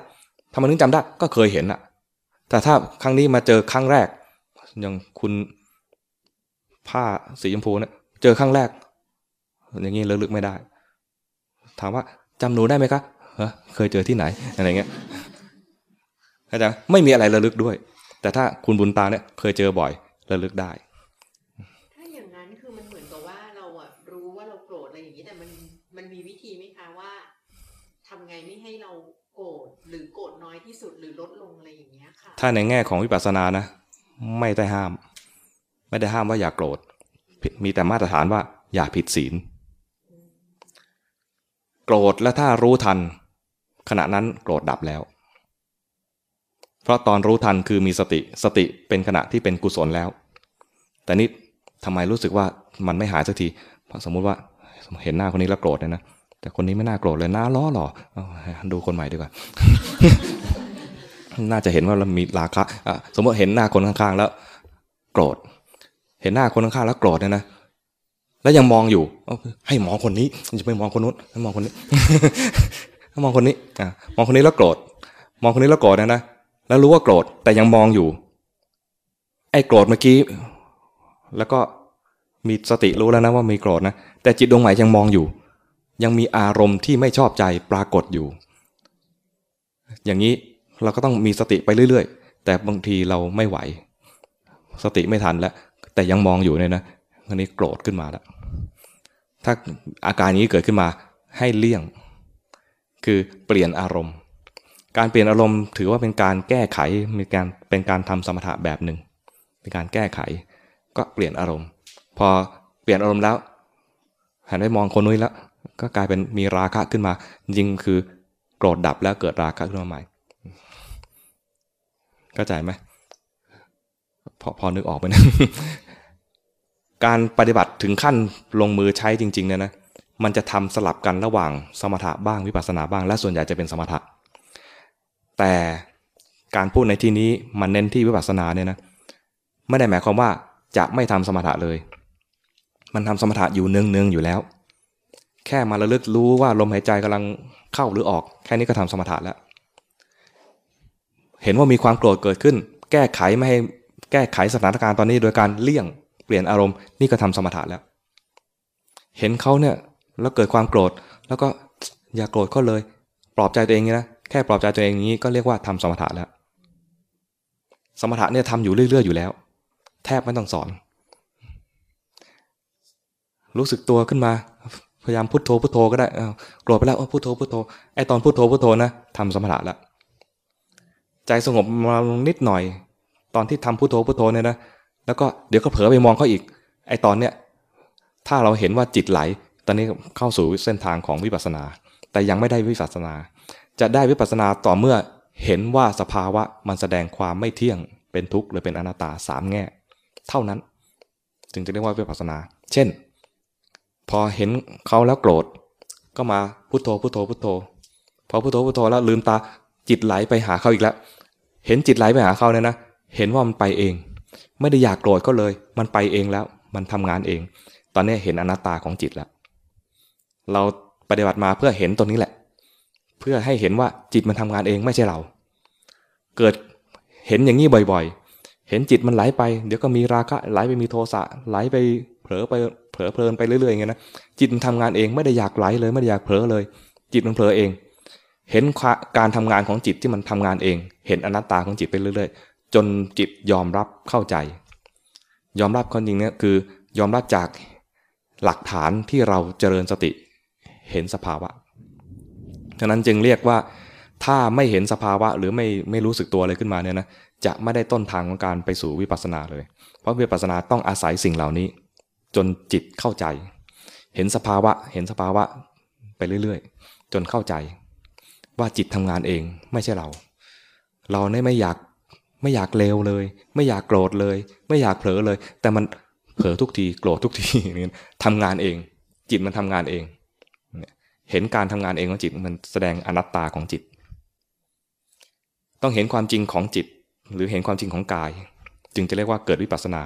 [SPEAKER 1] ทำไมถึงจำได้ ก็เคยเห็นอะ แต่ถ้าครั้งนี้มาเจอครั้งแรก อย่างคุณผ้าสีชมพูเนะี่ยเจอครั้งแรก อย่างนี้ระลึกไม่ได้ ถามว่าจำหนูได้ไหมคะเเคยเจอที่ไหนอะไรเงี้ยอาจารย์ไม่มีอะไรระลึกด้วย แต่ถ้าคุณบุญตาเนี่ยเคยเจอบ่อยระลึกได้
[SPEAKER 2] ที่สุดหรือลดลงอะไรอย่างเงี้ยค่ะ
[SPEAKER 1] ถ้าในแง่ของวิปัสสนานะ ไม่ได้ห้าม ไม่ได้ห้ามว่าอย่าโกรธ มีแต่มาตรฐานว่า อย่าผิดศีล โกรธและถ้ารู้ทัน ขณะนั้นโกรธดับแล้ว เพราะตอนรู้ทันคือมีสติสติเป็นขณะที่เป็นกุศลแล้ว แต่นี่ทำไมรู้สึกว่ามันไม่หายสักทีสมมุติว่าเห็นหน้าคนนี้แล้วโกรธเลยนะแต่คนนี้ไม่น่าโกรธเลยน่าล้อหรอดูคนใหม่ดีกว่า น่าจะเห็นว่าเรามีราคะสมมติเห็นหน้าคนข้างๆ แล้วโกรธ เห็นหน้าคนข้างๆแล้วโกรธเนี่ยนะแล้วยังมองอยู่ให้มองคนนี้จะไม่มองคนนู้นให้มองคนนี้ให้มองคนนี้อ่มองคนนี้แล้วโกรธ มองคนนี้แล้วโกรธนะนะแล้วรู้ว่าโกรธแต่ยังมองอยู่ ไอ้โกรธเมื่อกี้ แล้วก็มีสติรู้แล้วนะว่ามีโกรธนะแต่จิตดวงใหม่ยังมองอยู่ ยังมีอารมณ์ที่ไม่ชอบใจปรากฏอยู่ อย่างนี้ เราก็ต้องมีสติไปเรื่อยๆ แต่บางทีเราไม่ไหว สติไม่ทันแล้ว แต่ยังมองอยู่เนี่ยนะอันนี้โกรธขึ้นมาแล้ว ถ้าอาการนี้เกิดขึ้นมาให้เลี่ยง คือเปลี่ยนอารมณ์ การเปลี่ยนอารมณ์ถือว่าเป็นการแก้ไข มีการเป็นการทำสมถะแบบหนึ่ง เป็นการแก้ไข ก็เปลี่ยนอารมณ์ พอเปลี่ยนอารมณ์แล้วหันไปมองคนนู้นแล้ว ก็กลายเป็นมีราคะขึ้นมา จริงคือโกรธดับแล้วเกิดราคะขึ้นมาใหม่ เข้าใจไหมพอพอนึกออกไปนะการปฏิบัติถึงขั้นลงมือใช้จริงๆเนี่ยนะมันจะทำสลับกันระหว่างสมถะบ้างวิปัสสนาบ้าง และส่วนใหญ่จะเป็นสมถะ แต่การพูดในที่นี้มันเน้นที่วิปัสสนาเนี่ยนะไม่ได้หมายความว่าจะไม่ทำสมถะเลย มันทำสมถะอยู่เนืองๆอยู่แล้ว แค่มาระลึกรู้ว่าลมหายใจกำลังเข้าหรือออก แค่นี้ก็ทำสมถะแล้ว เห็นว่ามีความโกรธเกิดขึ้น แก้ไขไม่ให้แก้ไขสถานการณ์ตอนนี้โดยการเลี่ยงเปลี่ยนอารมณ์นี่ก็ทำสมถะแล้ว เห็นเขาเนี่ยแล้วเกิดความโกรธ แล้วก็อย่าโกรธเขาเลย ปลอบใจตัวเองนะแค่ปลอบใจตัวเองอย่างนี้ก็เรียกว่าทำสมถะแล้ว สมถะเนี่ยทำอยู่เรื่อยๆอยู่แล้ว แทบไม่ต้องสอน รู้สึกตัวขึ้นมา พยายามพุโทโธพุโทโธก็ได้โกรธไปแล้วพุโทโธพุโทโธไอตอนพุโทโธพุโทโธนะทำสมถะแล้ว ใจสงบมานิดหน่อย ตอนที่ทำพุโทโธพุโทโธเนี่ยนะแล้วก็เดี๋ยวก็เผลอไปมองเขาอีก ไอตอนเนี้ยถ้าเราเห็นว่าจิตไหล ตอนนี้เข้าสู่เส้นทางของวิปัสสนา แต่ยังไม่ได้วิปัสสนา จะได้วิปัสสนาต่อเมื่อเห็นว่าสภาวะมันแสดงความไม่เที่ยงเป็นทุกข์หรือเป็นอนัตตาสามแง่ เท่านั้น จึงจะเรียกว่าวิปัสสนา เช่น พอเห็นเขาแล้วโกรธ ก็มาพุโทโธพุโทโธพุโทโธพอพุโทโธพุโทโธแล้วลืมตา จิตไหลไปหาเขาอีกแล้ว เห็นจิตไหลไปหาเขาเนี่ยนะ เห็นว่ามันไปเอง ไม่ได้อยากโกรธก็เลย มันไปเองแล้ว มันทำงานเอง ตอนนี้เห็นอนัตตาของจิตแล้ว เราปฏิบัติมาเพื่อเห็นตัวนี้แหละ เพื่อให้เห็นว่าจิตมันทำงานเองไม่ใช่เรา เกิดเห็นอย่างนี้บ่อยๆ เห็นจิตมันไหลไป เดี๋ยวก็มีราคะไหลไปมีโทสะไหลไปเผลอไปเผลอเพลินไปเรื่อยๆอย่างเงี้ยนะ จิตมันทำงานเองไม่ได้อยากไหลเลยไม่ได้อยากเผลอเลย จิตมันเผลอเอง เห็นการทำงานของจิตที่มันทำงานเอง เห็นอนัตตาของจิตไปเรื่อย ๆ จนจิตยอมรับเข้าใจ ยอมรับความจริงเนี่ยคือยอมรับจากหลักฐานที่เราเจริญสติ เห็นสภาวะฉะนั้นจึงเรียกว่าถ้าไม่เห็นสภาวะหรือไม่ไม่รู้สึกตัวอะไรขึ้นมาเนี่ยนะจะไม่ได้ต้นทางของการไปสู่วิปัสสนาเลย เพราะวิปัสสนาต้องอาศัยสิ่งเหล่านี้ จนจิตเข้าใจ เห็นสภาวะ เห็นสภาวะไปเรื่อย ๆ จนเข้าใจ ว่าจิตทำงานเองไม่ใช่เรา เราเนี่ยไม่อยากไม่อยากเลวเลย ไม่อยากโกรธเลย ไม่อยากเผลอเลย แต่มันเผลอทุกทีโกรธทุกทีนี่ทำงานเอง จิตมันทำงานเอง เห็นการทำงานเองของจิตมันแสดงอนัตตาของจิต ต้องเห็นความจริงของจิต หรือเห็นความจริงของกาย จึงจะเรียกว่าเกิดวิปัสสนา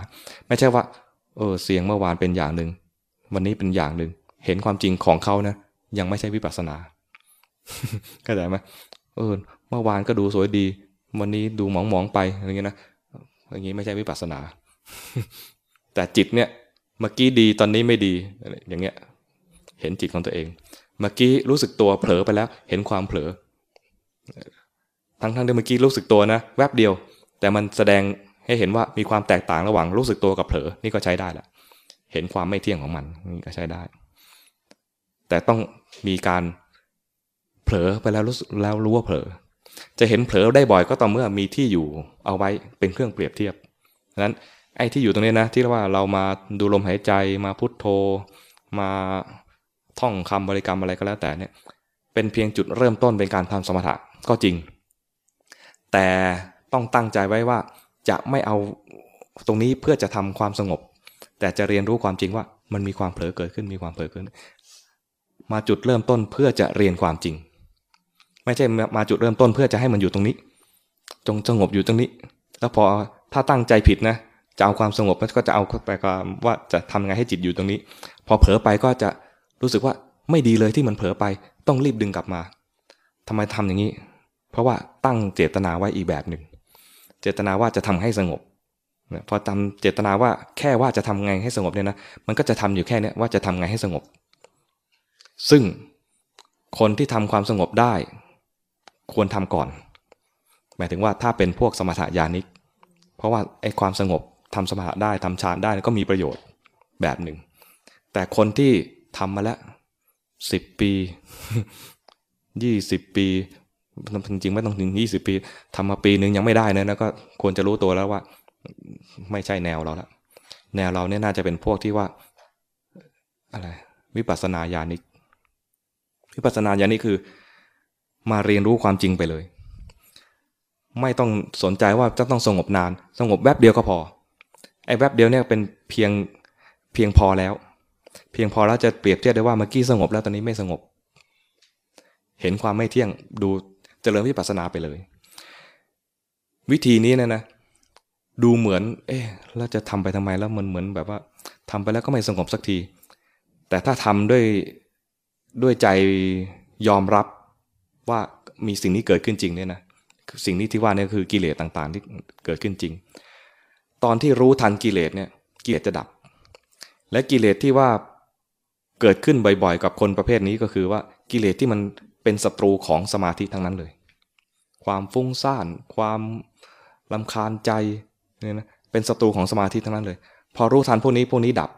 [SPEAKER 1] ไม่ใช่ว่าเออเสียงเมื่อวานเป็นอย่างหนึ่งวันนี้เป็นอย่างหนึ่งเห็นความจริงของเขานะยังไม่ใช่วิปัสสนา เข้าใจไหมเออเมื่อวานก็ดูสวยดี วันนี้ดูหมองมองไปอย่างเงี้ยนะอย่างงี้ไม่ใช่วิปัสสนา แต่จิตเนี่ยเมื่อกี้ดีตอนนี้ไม่ดีอย่างเงี้ย เห็นจิตของตัวเอง เมื่อกี้รู้สึกตัวเผลอไปแล้ว เห็นความเผลอ ทั้งทั้งที่เมื่อกี้รู้สึกตัวนะ แวบเดียว แต่มันแสดงให้เห็นว่ามีความแตกต่างระหว่างรู้สึกตัวกับเผลอ นี่ก็ใช้ได้แหละ เห็นความไม่เที่ยงของมันนี่ก็ใช้ได้ แต่ต้องมีการ เผลอไปแล้วรู้แล้วรู้ว่าเผลอ จะเห็นเผลอได้บ่อยก็ต่อเมื่อมีที่อยู่เอาไว้เป็นเครื่องเปรียบเทียบดังนั้นไอ้ที่อยู่ตรงนี้นะที่ว่าเรามาดูลมหายใจมาพุทโธ มาท่องคำบริกรรมอะไรก็แล้วแต่เนี่ยเป็นเพียงจุดเริ่มต้นเป็นการทำสมถะก็จริง แต่ต้องตั้งใจไว้ว่าจะไม่เอาตรงนี้เพื่อจะทำความสงบ แต่จะเรียนรู้ความจริงว่ามันมีความเผลอเกิดขึ้นมีความเผลอเกิดมาจุดเริ่มต้นเพื่อจะเรียนความจริง ไม่ใช่มาจุดเริ่มต้นเพื่อจะให้มันอยู่ตรงนี้ จงสงบอยู่ตรงนี้ แล้วพอถ้าตั้งใจผิดนะจะเอาความสงบก็จะเอาไปว่าจะทำไงให้จิตอยู่ตรงนี้ พอเผลอไปก็จะรู้สึกว่าไม่ดีเลยที่มันเผลอไปต้องรีบดึงกลับมาทำไมทำอย่างนี้ เพราะว่าตั้งเจตนาไว้อีกแบบหนึ่ง เจตนาว่าจะทำให้สงบพอทำเจตนาว่าแค่ว่าจะทำไงให้สงบเนี่ยนะมันก็จะทำอยู่แค่นี้ว่าจะทำไงให้สงบ ซึ่งคนที่ทำความสงบได้ ควรทำก่อน หมายถึงว่าถ้าเป็นพวกสมถะญาณิก เพราะว่าไอ้ความสงบทำสมถะได้ทำฌานได้ก็มีประโยชน์แบบหนึ่ง แต่คนที่ทำมาแล้วสิบปียี่สิบปีจริงๆไม่ต้องถึงยี่สิบปีทำมาปีหนึ่งยังไม่ได้นะก็ควรจะรู้ตัวแล้วว่า ไม่ใช่แนวเราละแนวเราเนี่ยน่าจะเป็นพวกที่ว่าอะไรวิปัสสนาญาณิกวิปัสสนาญาณิกคือ มาเรียนรู้ความจริงไปเลย ไม่ต้องสนใจว่าจะต้องสงบนาน สงบแวบเดียวก็พอ ไอ้แวบเดียวเนี่ยเป็นเพียงเพียงพอแล้ว เพียงพอแล้วจะเปรียบเทียบได้ว่าเมื่อกี้สงบแล้วตอนนี้ไม่สงบ เห็นความไม่เที่ยงดูเจริญวิปัสสนาไปเลย วิธีนี้เนี่ยนะดูเหมือน เอ๊ะเราจะทำไปทำไมแล้วมันเหมือนแบบว่าทำไปแล้วก็ไม่สงบสักที แต่ถ้าทำด้วยด้วยใจยอมรับ ว่ามีสิ่งนี้เกิดขึ้นจริงเนี่ยนะสิ่งนี้ที่ว่านี่คือกิเลสต่างๆ ที่เกิดขึ้นจริง ตอนที่รู้ทันกิเลสเนี่ยกิเลสจะดับ และกิเลสที่ว่าเกิดขึ้นบ่อยๆ กับคนประเภทนี้ก็คือว่ากิเลสที่มันเป็นศัตรูของสมาธิทั้งนั้นเลย ความฟุ้งซ่าน ความลำคาญใจเนี่ยนะเป็นศัตรูของสมาธิทั้งนั้นเลย พอรู้ทันพวกนี้พวกนี้ดับ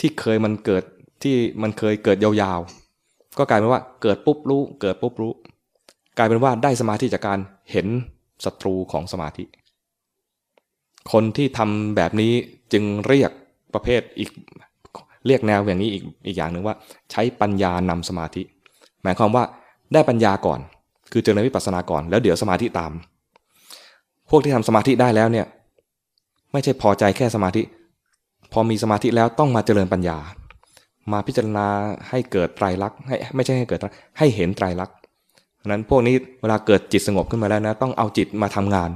[SPEAKER 1] ที่เคยมันเกิดที่มันเคยเกิดยาวๆ ก็กลายเป็นว่าเกิดปุ๊บรู้ เกิดปุ๊บรู้ กลายเป็นว่าได้สมาธิจากการเห็นศัตรูของสมาธิ คนที่ทำแบบนี้จึงเรียกประเภทอีกเรียกแนวอย่างนี้อีกอีกอย่างหนึ่งว่า ใช้ปัญญานำสมาธิ หมายความว่าได้ปัญญาก่อน คือเจริญวิปัสสนาก่อน แล้วเดี๋ยวสมาธิตาม พวกที่ทำสมาธิได้แล้วเนี่ยไม่ใช่พอใจแค่สมาธิ พอมีสมาธิแล้วต้องมาเจริญปัญญา มาพิจารณาให้เกิดไตรลักษณ์ให้ไม่ใช่ให้เกิดให้เห็นไตรลักษณ์ นั้นพวกนี้เวลาเกิดจิตสงบขึ้นมาแล้วนะ ต้องเอาจิตมาทำงาน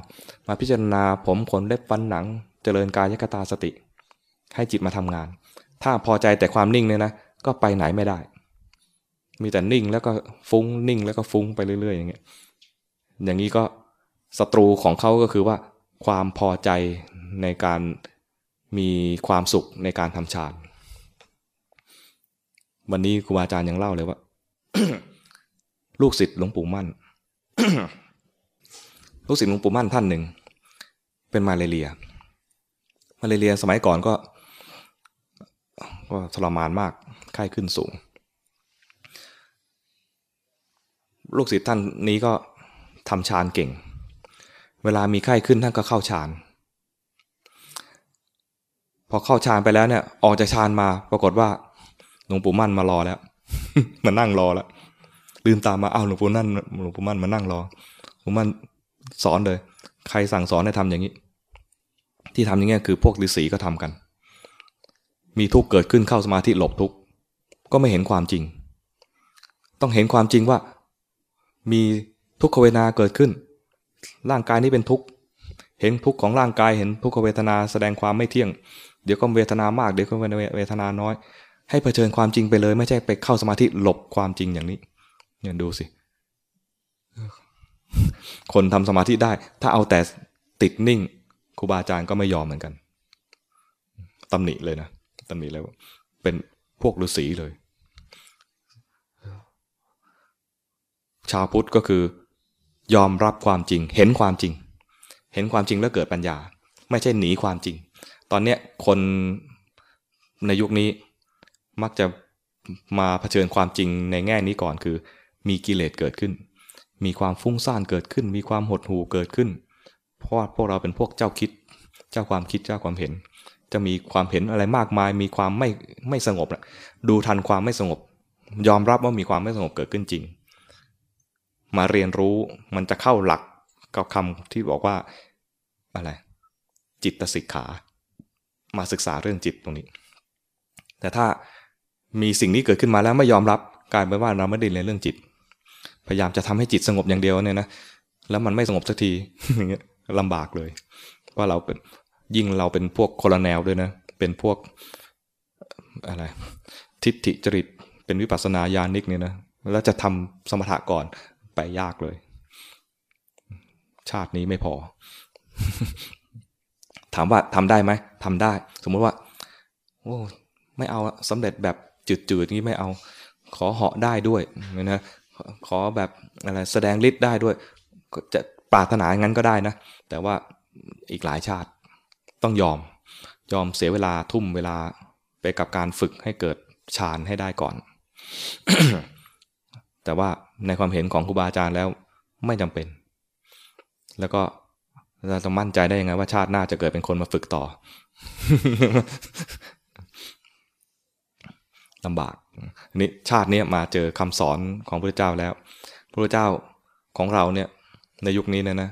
[SPEAKER 1] มาพิจารณาผมขนเล็บฟันหนัง เจริญกายกตาสติ ให้จิตมาทำงาน ถ้าพอใจแต่ความนิ่งเนี่ยนะก็ไปไหนไม่ได้ มีแต่นิ่งแล้วก็ฟุ้งนิ่งแล้วก็ฟุ้งไปเรื่อย ๆ อย่างเงี้ยอย่างนี้ก็ศัตรูของเขาก็คือว่า ความพอใจในการมีความสุขในการทำฌานวันนี้ครูบาอาจารย์ยังเล่าเลยว่า ลูกศิษย์หลวงปู่มั่น ลูกศิษย์หลวงปู่มั่นท่านหนึ่ง เป็นมาเลเรีย มาเลเรียสมัยก่อนก็ก็ทรมานมาก ไข้ขึ้นสูง ลูกศิษย์ท่านนี้ก็ทำฌานเก่ง เวลามีไข้ขึ้นท่านก็เข้าฌาน พอเข้าฌานไปแล้วเนี่ย ออกจากฌานมา ปรากฏว่าหลวงปู่มั่นมารอแล้ว มานั่งรอแล้ว ลืมตามมาอ้าวหลวงปู่นั่นหลวงปู่มั่นมานั่งรอหลวงปู่มั่นสอนเลย ใครสั่งสอนให้ทำอย่างนี้ ที่ทำอย่างนี้คือพวกฤาษีก็ทำกัน มีทุกข์เกิดขึ้นเข้าสมาธิหลบทุกข์ก็ไม่เห็นความจริง ต้องเห็นความจริงว่า มีทุกขเวทนาเกิดขึ้น ร่างกายนี้เป็นทุกข์เห็นทุกข์ของร่างกายเห็นทุกขเวทนาแสดงความไม่เที่ยง เดี๋ยวก็เวทนามากเดี๋ยวก็เวทนาน้อย ให้เผชิญความจริงไปเลย ไม่ใช่ไปเข้าสมาธิหลบความจริงอย่างนี้ เนี่ยดูสิคนทำสมาธิได้ ถ้าเอาแต่ติดนิ่งครูบาอาจารย์ก็ไม่ยอมเหมือนกันตำหนิเลยนะตำหนิเลยว่าเป็นพวกฤาษีเลย ชาวพุทธก็คือยอมรับความจริง เห็นความจริง เห็นความจริงแล้วเกิดปัญญา ไม่ใช่หนีความจริง ตอนเนี้ยคนในยุคนี้มักจะมาเผชิญความจริงในแง่นี้ก่อนคือ มีกิเลสเกิดขึ้น มีความฟุ้งซ่านเกิดขึ้น มีความหดหู่เกิดขึ้น เพราะว่าพวกเราเป็นพวกเจ้าคิด เจ้าความคิดเจ้าความเห็น จะมีความเห็นอะไรมากมาย มีความไม่ไม่สงบนะดูทันความไม่สงบ ยอมรับว่ามีความไม่สงบเกิดขึ้นจริง มาเรียนรู้มันจะเข้าหลักกับคำที่บอกว่าอะไรจิตสิกขา มาศึกษาเรื่องจิตตรงนี้ แต่ถ้ามีสิ่งนี้เกิดขึ้นมาแล้วไม่ยอมรับกลายเป็นว่าเราไม่ได้เรียนเรื่องจิต พยายามจะทำให้จิตสงบอย่างเดียวเนี่ยนะแล้วมันไม่สงบสักทีอย่างเงี้ยลำบากเลย ว่าเราเป็นยิ่งเราเป็นพวกคนละแนวด้วยนะเป็นพวกอะไรทิฏฐิจริตเป็นวิปัสสนาญาณิกเนี่ยนะแล้วจะทำสมถะก่อนไปยากเลย ชาตินี้ไม่พอ ถามว่าทำได้ไหมทำได้ สมมุติว่าโอ้ไม่เอาสำเร็จแบบจืดๆนี้ไม่เอา ขอเหาะได้ด้วยนะ ขอแบบอะไรแสดงฤทธิ์ได้ด้วย จะปรารถนาอย่างนั้นก็ได้นะ แต่ว่าอีกหลายชาติต้องยอม ยอมเสียเวลาทุ่มเวลาไปกับการฝึกให้เกิดฌานให้ได้ก่อน แต่ว่าในความเห็นของครูบาอาจารย์แล้วไม่จำเป็น แล้วก็เราจะมั่นใจได้ยังไงว่าชาติหน้าจะเกิดเป็นคนมาฝึกต่อ ลำบากนี่ชาตินี้มาเจอคำสอนของพระเจ้าแล้ว พระเจ้าของเราเนี่ยในยุคนี้เนี่ยนะ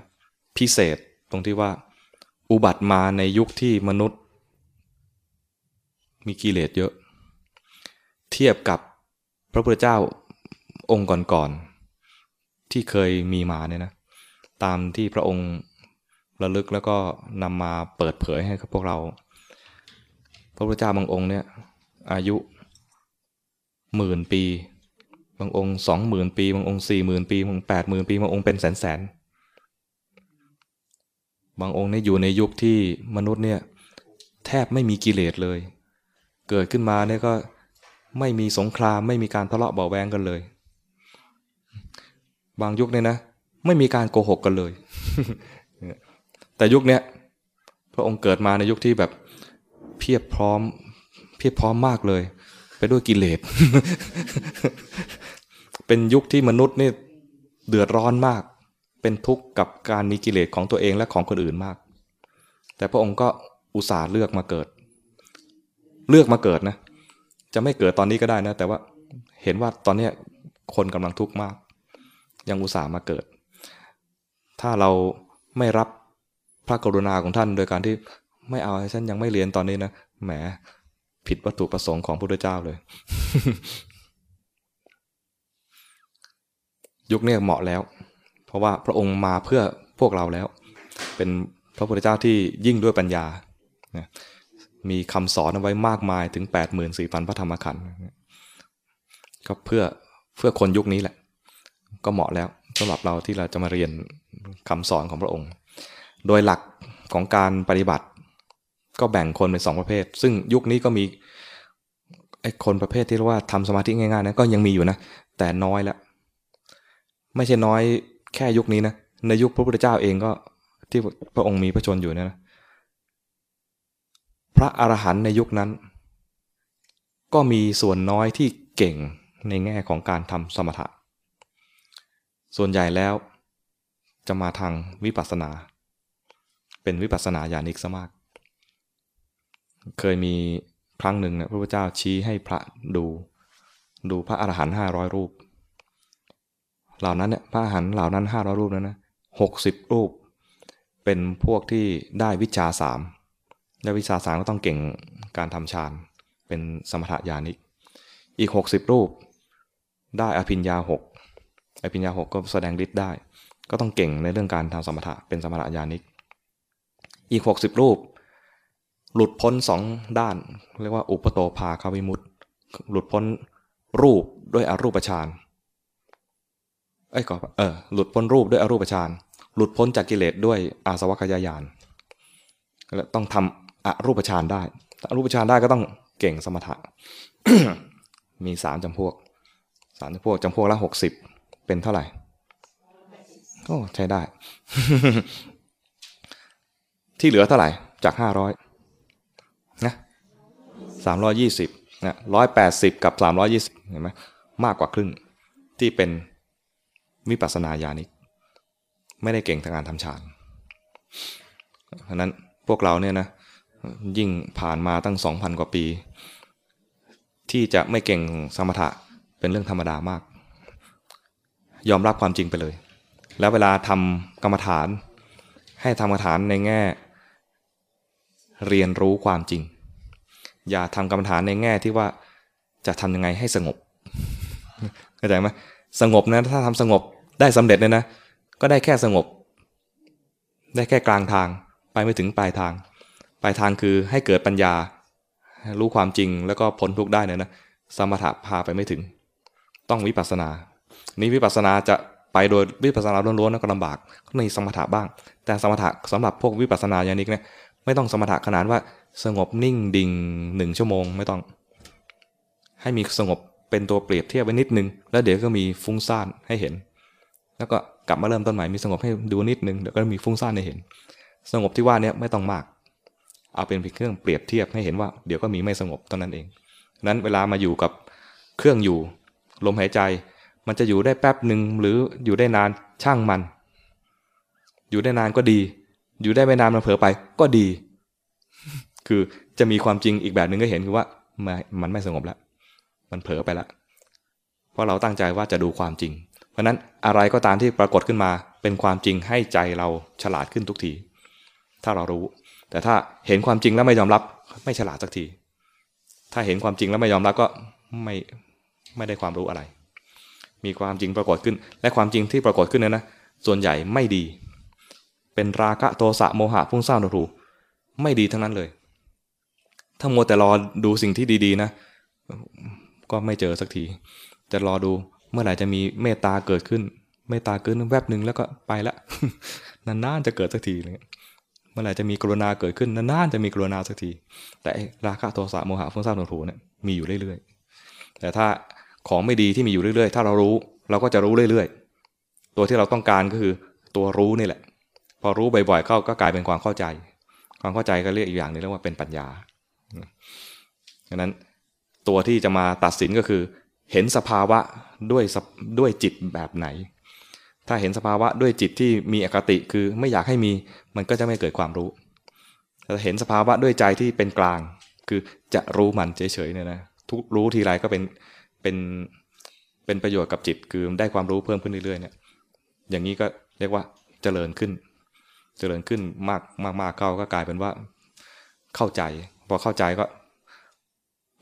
[SPEAKER 1] พิเศษตรงที่ว่า อุบัติมาในยุคที่มนุษย์ มีกิเลสเยอะ เทียบกับพระพุทธเจ้าองค์ก่อนๆที่เคยมีมาเนี่ยนะตามที่พระองค์ระลึกแล้วก็นำมาเปิดเผยให้กับพวกเรา พระพุทธเจ้าบางองค์เนี่ยอายุ หมื่นปี บางองค์สองหมื่นปี บางองค์สี่หมื่นปี บางแปดหมื่นปี บางองค์เป็นแสนแสน บางองค์เนี่ยอยู่ในยุคที่มนุษย์เนี่ยแทบไม่มีกิเลสเลย เกิดขึ้นมาเนี่ยก็ไม่มีสงครามไม่มีการทะเลาะเบาแวงกันเลย บางยุคเนี่ยนะ ไม่มีการโกหกกันเลย แต่ยุคเนี้ยพระองค์เกิดมาในยุคที่แบบเพียบพร้อมเพียบพร้อมมากเลย ไปด้วยกิเลส เป็นยุคที่มนุษย์นี่เดือดร้อนมาก เป็นทุกข์กับการมีกิเลสของตัวเองและของคนอื่นมาก แต่พระองค์ก็อุตส่าห์เลือกมาเกิด เลือกมาเกิดนะ จะไม่เกิดตอนนี้ก็ได้นะ แต่ว่าเห็นว่าตอนนี้คนกำลังทุกข์มาก ยังอุตส่าห์มาเกิด ถ้าเราไม่รับพระกรุณาของท่านโดยการที่ไม่เอาฉันยังไม่เรียนตอนนี้นะ แหม ผิดวัตถุประสงค์ของพระพุทธเจ้าเลย ยุคนี้เหมาะแล้ว เพราะว่าพระองค์มาเพื่อพวกเราแล้ว เป็นพระพุทธเจ้าที่ยิ่งด้วยปัญญา มีคำสอนเอาไว้มากมายถึง 8 4 0 0 0 พระธรรมขันธ์ก็เพื่อเพื่อคนยุคนี้แหละ ก็เหมาะแล้วสำหรับเราที่เราจะมาเรียนคำสอนของพระองค์ โดยหลักของการปฏิบัติ ก็แบ่งคนเป็นสองประเภท ซึ่งยุคนี้ก็มีไอ้คนประเภทที่เรียกว่าทำสมาธิง่ายๆนะก็ยังมีอยู่นะ แต่น้อยแล้วไม่ใช่น้อยแค่ยุคนี้นะ ในยุคพระพุทธเจ้าเองก็ที่พระองค์มีพระชนอยู่เนี่ยนะ พระอรหันต์ในยุคนั้น ก็มีส่วนน้อยที่เก่งในแง่ของการทำสมถะ ส่วนใหญ่แล้วจะมาทางวิปัสสนา เป็นวิปัสสนาญาณิกซะมาก เคยมีครั้งหนึ่งเนี่ยพระพุทธเจ้าชี้ให้พระดู ดูพระอรหันต์ห้าร้อยรูป เหล่านั้นเนี่ยพระอรหันต์เหล่านั้นห้าร้อยรูปนั้นนะหกสิบรูป เป็นพวกที่ได้วิชาสามได้วิชาสามก็ต้องเก่งการทำฌานเป็นสมถะญาณิก อีกหกสิบรูป ได้อภิญญาหกอภิญญาหกก็แสดงฤทธิ์ได้ ก็ต้องเก่งในเรื่องการทำสมถะเป็นสมถะญาณิก อีกหกสิบรูป หลุดพ้นสองด้าน เรียกว่าอุปโตภาคาวิมุตต์หลุดพ้นรูปด้วยอรูปฌานเอ้ยก่อนเออหลุดพ้นรูปด้วยอรูปฌานหลุดพ้นจากกิเลสด้วยอาสวัคยายานแล้วต้องทำอรูปฌานได้อรูปฌานได้ก็ต้องเก่งสมถะมีสามจำพวกสามจำพวกจำพวกละหกสิบเป็นเท่าไหร่โอ้ใช้ได้ ที่เหลือเท่าไหร่จากห้าร้อย 320นะ180 กับ 320เห็นไหมมากกว่าครึ่งที่เป็นวิปัสสนาญาณิกไม่ได้เก่งทางการทำฌานเพราะนั้นพวกเราเนี่ยนะยิ่งผ่านมาตั้ง 2,000 กว่าปี ที่จะไม่เก่งสมถะเป็นเรื่องธรรมดามาก ยอมรับความจริงไปเลย แล้วเวลาทำกรรมฐาน ให้ทำกรรมฐานในแง่ เรียนรู้ความจริง อย่าทำกรรมฐานในแง่ที่ว่าจะทำยังไงให้สงบเข้าใจไหมสงบนะถ้าทำสงบได้สำเร็จเลยนะ ก็ได้แค่สงบ ได้แค่กลางทาง ไปไม่ถึงปลายทาง ปลายทางคือให้เกิดปัญญา รู้ความจริงแล้วก็พ้นทุกข์ได้เนี่ยนะสมถะพาไปไม่ถึง ต้องวิปัสสนา นี้วิปัสสนาจะไปโดยวิปัสสนาล้วนๆก็ลำบากก็มีสมถะบ้าง แต่สมถะสำหรับพวกวิปัสสนาญาณิกเนี่ยไม่ต้องสมถะขนาดว่า สงบนิ่งดิ่งหนึ่งชั่วโมงไม่ต้อง ให้มีสงบเป็นตัวเปรียบเทียบไว้นิดนึง แล้วเดี๋ยวก็มีฟุ้งซ่านให้เห็น แล้วก็กลับมาเริ่มต้นใหม่มีสงบให้ดูนิดนึงเดี๋ยวก็มีฟุ้งซ่านให้เห็น สงบที่ว่านี้ไม่ต้องมาก เอาเป็นเพียงเครื่องเปรียบเทียบให้เห็นว่า เดี๋ยวก็มีไม่สงบตอนนั้นเองนั้นเวลามาอยู่กับเครื่องอยู่ ลมหายใจ มันจะอยู่ได้แป๊บหนึ่งหรืออยู่ได้นานช่างมัน อยู่ได้นานก็ดี อยู่ได้ไม่นานมันเผลอไปก็ดี คือจะมีความจริงอีกแบบหนึ่งก็เห็นคือว่ามันไม่สงบแล้ว มันเผลอไปแล้ว เพราะเราตั้งใจว่าจะดูความจริง เพราะนั้นอะไรก็ตามที่ปรากฏขึ้นมาเป็นความจริงให้ใจเราฉลาดขึ้นทุกที ถ้าเรารู้ แต่ถ้าเห็นความจริงแล้วไม่ยอมรับ ไม่ฉลาดสักที ถ้าเห็นความจริงแล้วไม่ยอมรับก็ไม่ไม่ได้ความรู้อะไร มีความจริงปรากฏขึ้น และความจริงที่ปรากฏขึ้นนั้นนะ ส่วนใหญ่ไม่ดี เป็นราคะโทสะโมหะพุ่งเศร้าหนูไม่ดีทั้งนั้นเลย ถ้ามัวแต่รอดูสิ่งที่ดีๆนะ ก็ไม่เจอสักที จะรอดูเมื่อไหร่จะมีเมตตาเกิดขึ้น เมตตาเกิดแวบหนึ่งแล้วก็ไปละ นานๆจะเกิดสักทีเลยเมื่อไหร่จะมีกรุณาเกิดขึ้นนานๆจะมีกรุณาสักที แต่ราคะโทสะโมหะฟุ้งซ่านหนทูเนี่ยมีอยู่เรื่อยๆ แต่ถ้าของไม่ดีที่มีอยู่เรื่อยๆ ถ้าเรารู้เราก็จะรู้เรื่อยๆ ตัวที่เราต้องการก็คือตัวรู้นี่แหละ พอรู้บ่อยๆเข้าก็กลายเป็นความเข้าใจ ความเข้าใจก็เรียกอีกอย่างนึงเรียกว่าเป็นปัญญา ดังนั้นตัวที่จะมาตัดสินก็คือ เห็นสภาวะด้วยด้วยจิตแบบไหน ถ้าเห็นสภาวะด้วยจิตที่มีอคติคือไม่อยากให้มีมันก็จะไม่เกิดความรู้ถ้าเห็นสภาวะด้วยใจที่เป็นกลาง คือจะรู้มันเฉยๆเนี่ยนะทุกรู้ทีไรก็เป็นเป็นเป็นประโยชน์กับจิตคือได้ความรู้เพิ่มขึ้นเรื่อยๆเนี่ยอย่างนี้ก็เรียกว่าเจริญขึ้น เจริญขึ้นมากมากมากเข้าก็กลายเป็นว่าเข้าใจ พอเข้าใจก็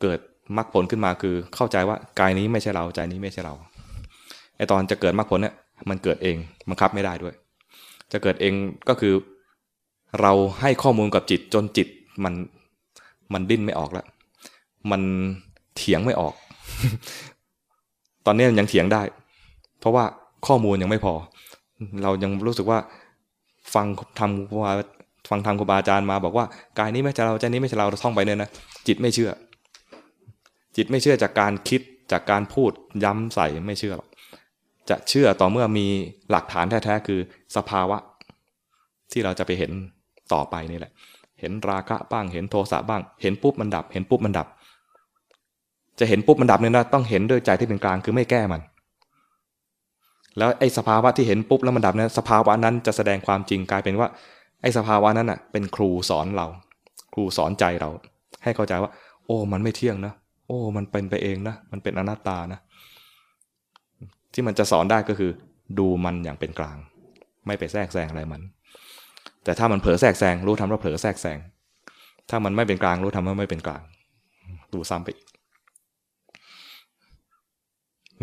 [SPEAKER 1] เกิดมรรคผลขึ้นมาคือเข้าใจว่ากายนี้ไม่ใช่เราใจนี้ไม่ใช่เราไอตอนจะเกิดมรรคผลเนี่ยมันเกิดเองบังคับไม่ได้ด้วย จะเกิดเองก็คือ เราให้ข้อมูลกับจิตจนจิตมันมันดิ้นไม่ออกแล้ว มันเถียงไม่ออก ตอนนี้ยังเถียงได้ เพราะว่าข้อมูลยังไม่พอ เรายังรู้สึกว่าฟังทำ ฟังทำครูบาอาจารย์มาบอกว่ากายนี้ไม่ใช่เราใจนี้ไม่ใช่เราเราท่องไปเนี่ยนะจิตไม่เชื่อ จิตไม่เชื่อจากการคิดจากการพูดย้ำใส่ไม่เชื่อหรอกจะเชื่อต่อเมื่อมีหลักฐานแท้ๆคือสภาวะ ที่เราจะไปเห็นต่อไปนี่แหละ เห็นราคะบ้างเห็นโทสะบ้าง เห็นปุ๊บมันดับ เห็นปุ๊บมันดับ จะเห็นปุ๊บมันดับเนี่ยนะต้องเห็นด้วยใจที่เป็นกลางคือไม่แก้มัน แล้วไอ้สภาวะที่เห็นปุ๊บแล้วมันดับเนี่ยสภาวะนั้นจะแสดงความจริงกลายเป็นว่า ไอ้สภาวะนั้นอะ เป็นครูสอนเรา ครูสอนใจเรา ให้เข้าใจว่า โอ้ มันไม่เที่ยงนะ โอ้ มันเป็นไปเองนะ มันเป็นอนัตตานะ ที่มันจะสอนได้ก็คือ ดูมันอย่างเป็นกลาง ไม่ไปแทรกแซงอะไรมัน แต่ถ้ามันเผลอแทรกแซงรู้ทำว่าเผลอแทรกแซง ถ้ามันไม่เป็นกลางรู้ทำว่าไม่เป็นกลาง ดูซ้ำไป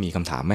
[SPEAKER 1] มีคำถามไหม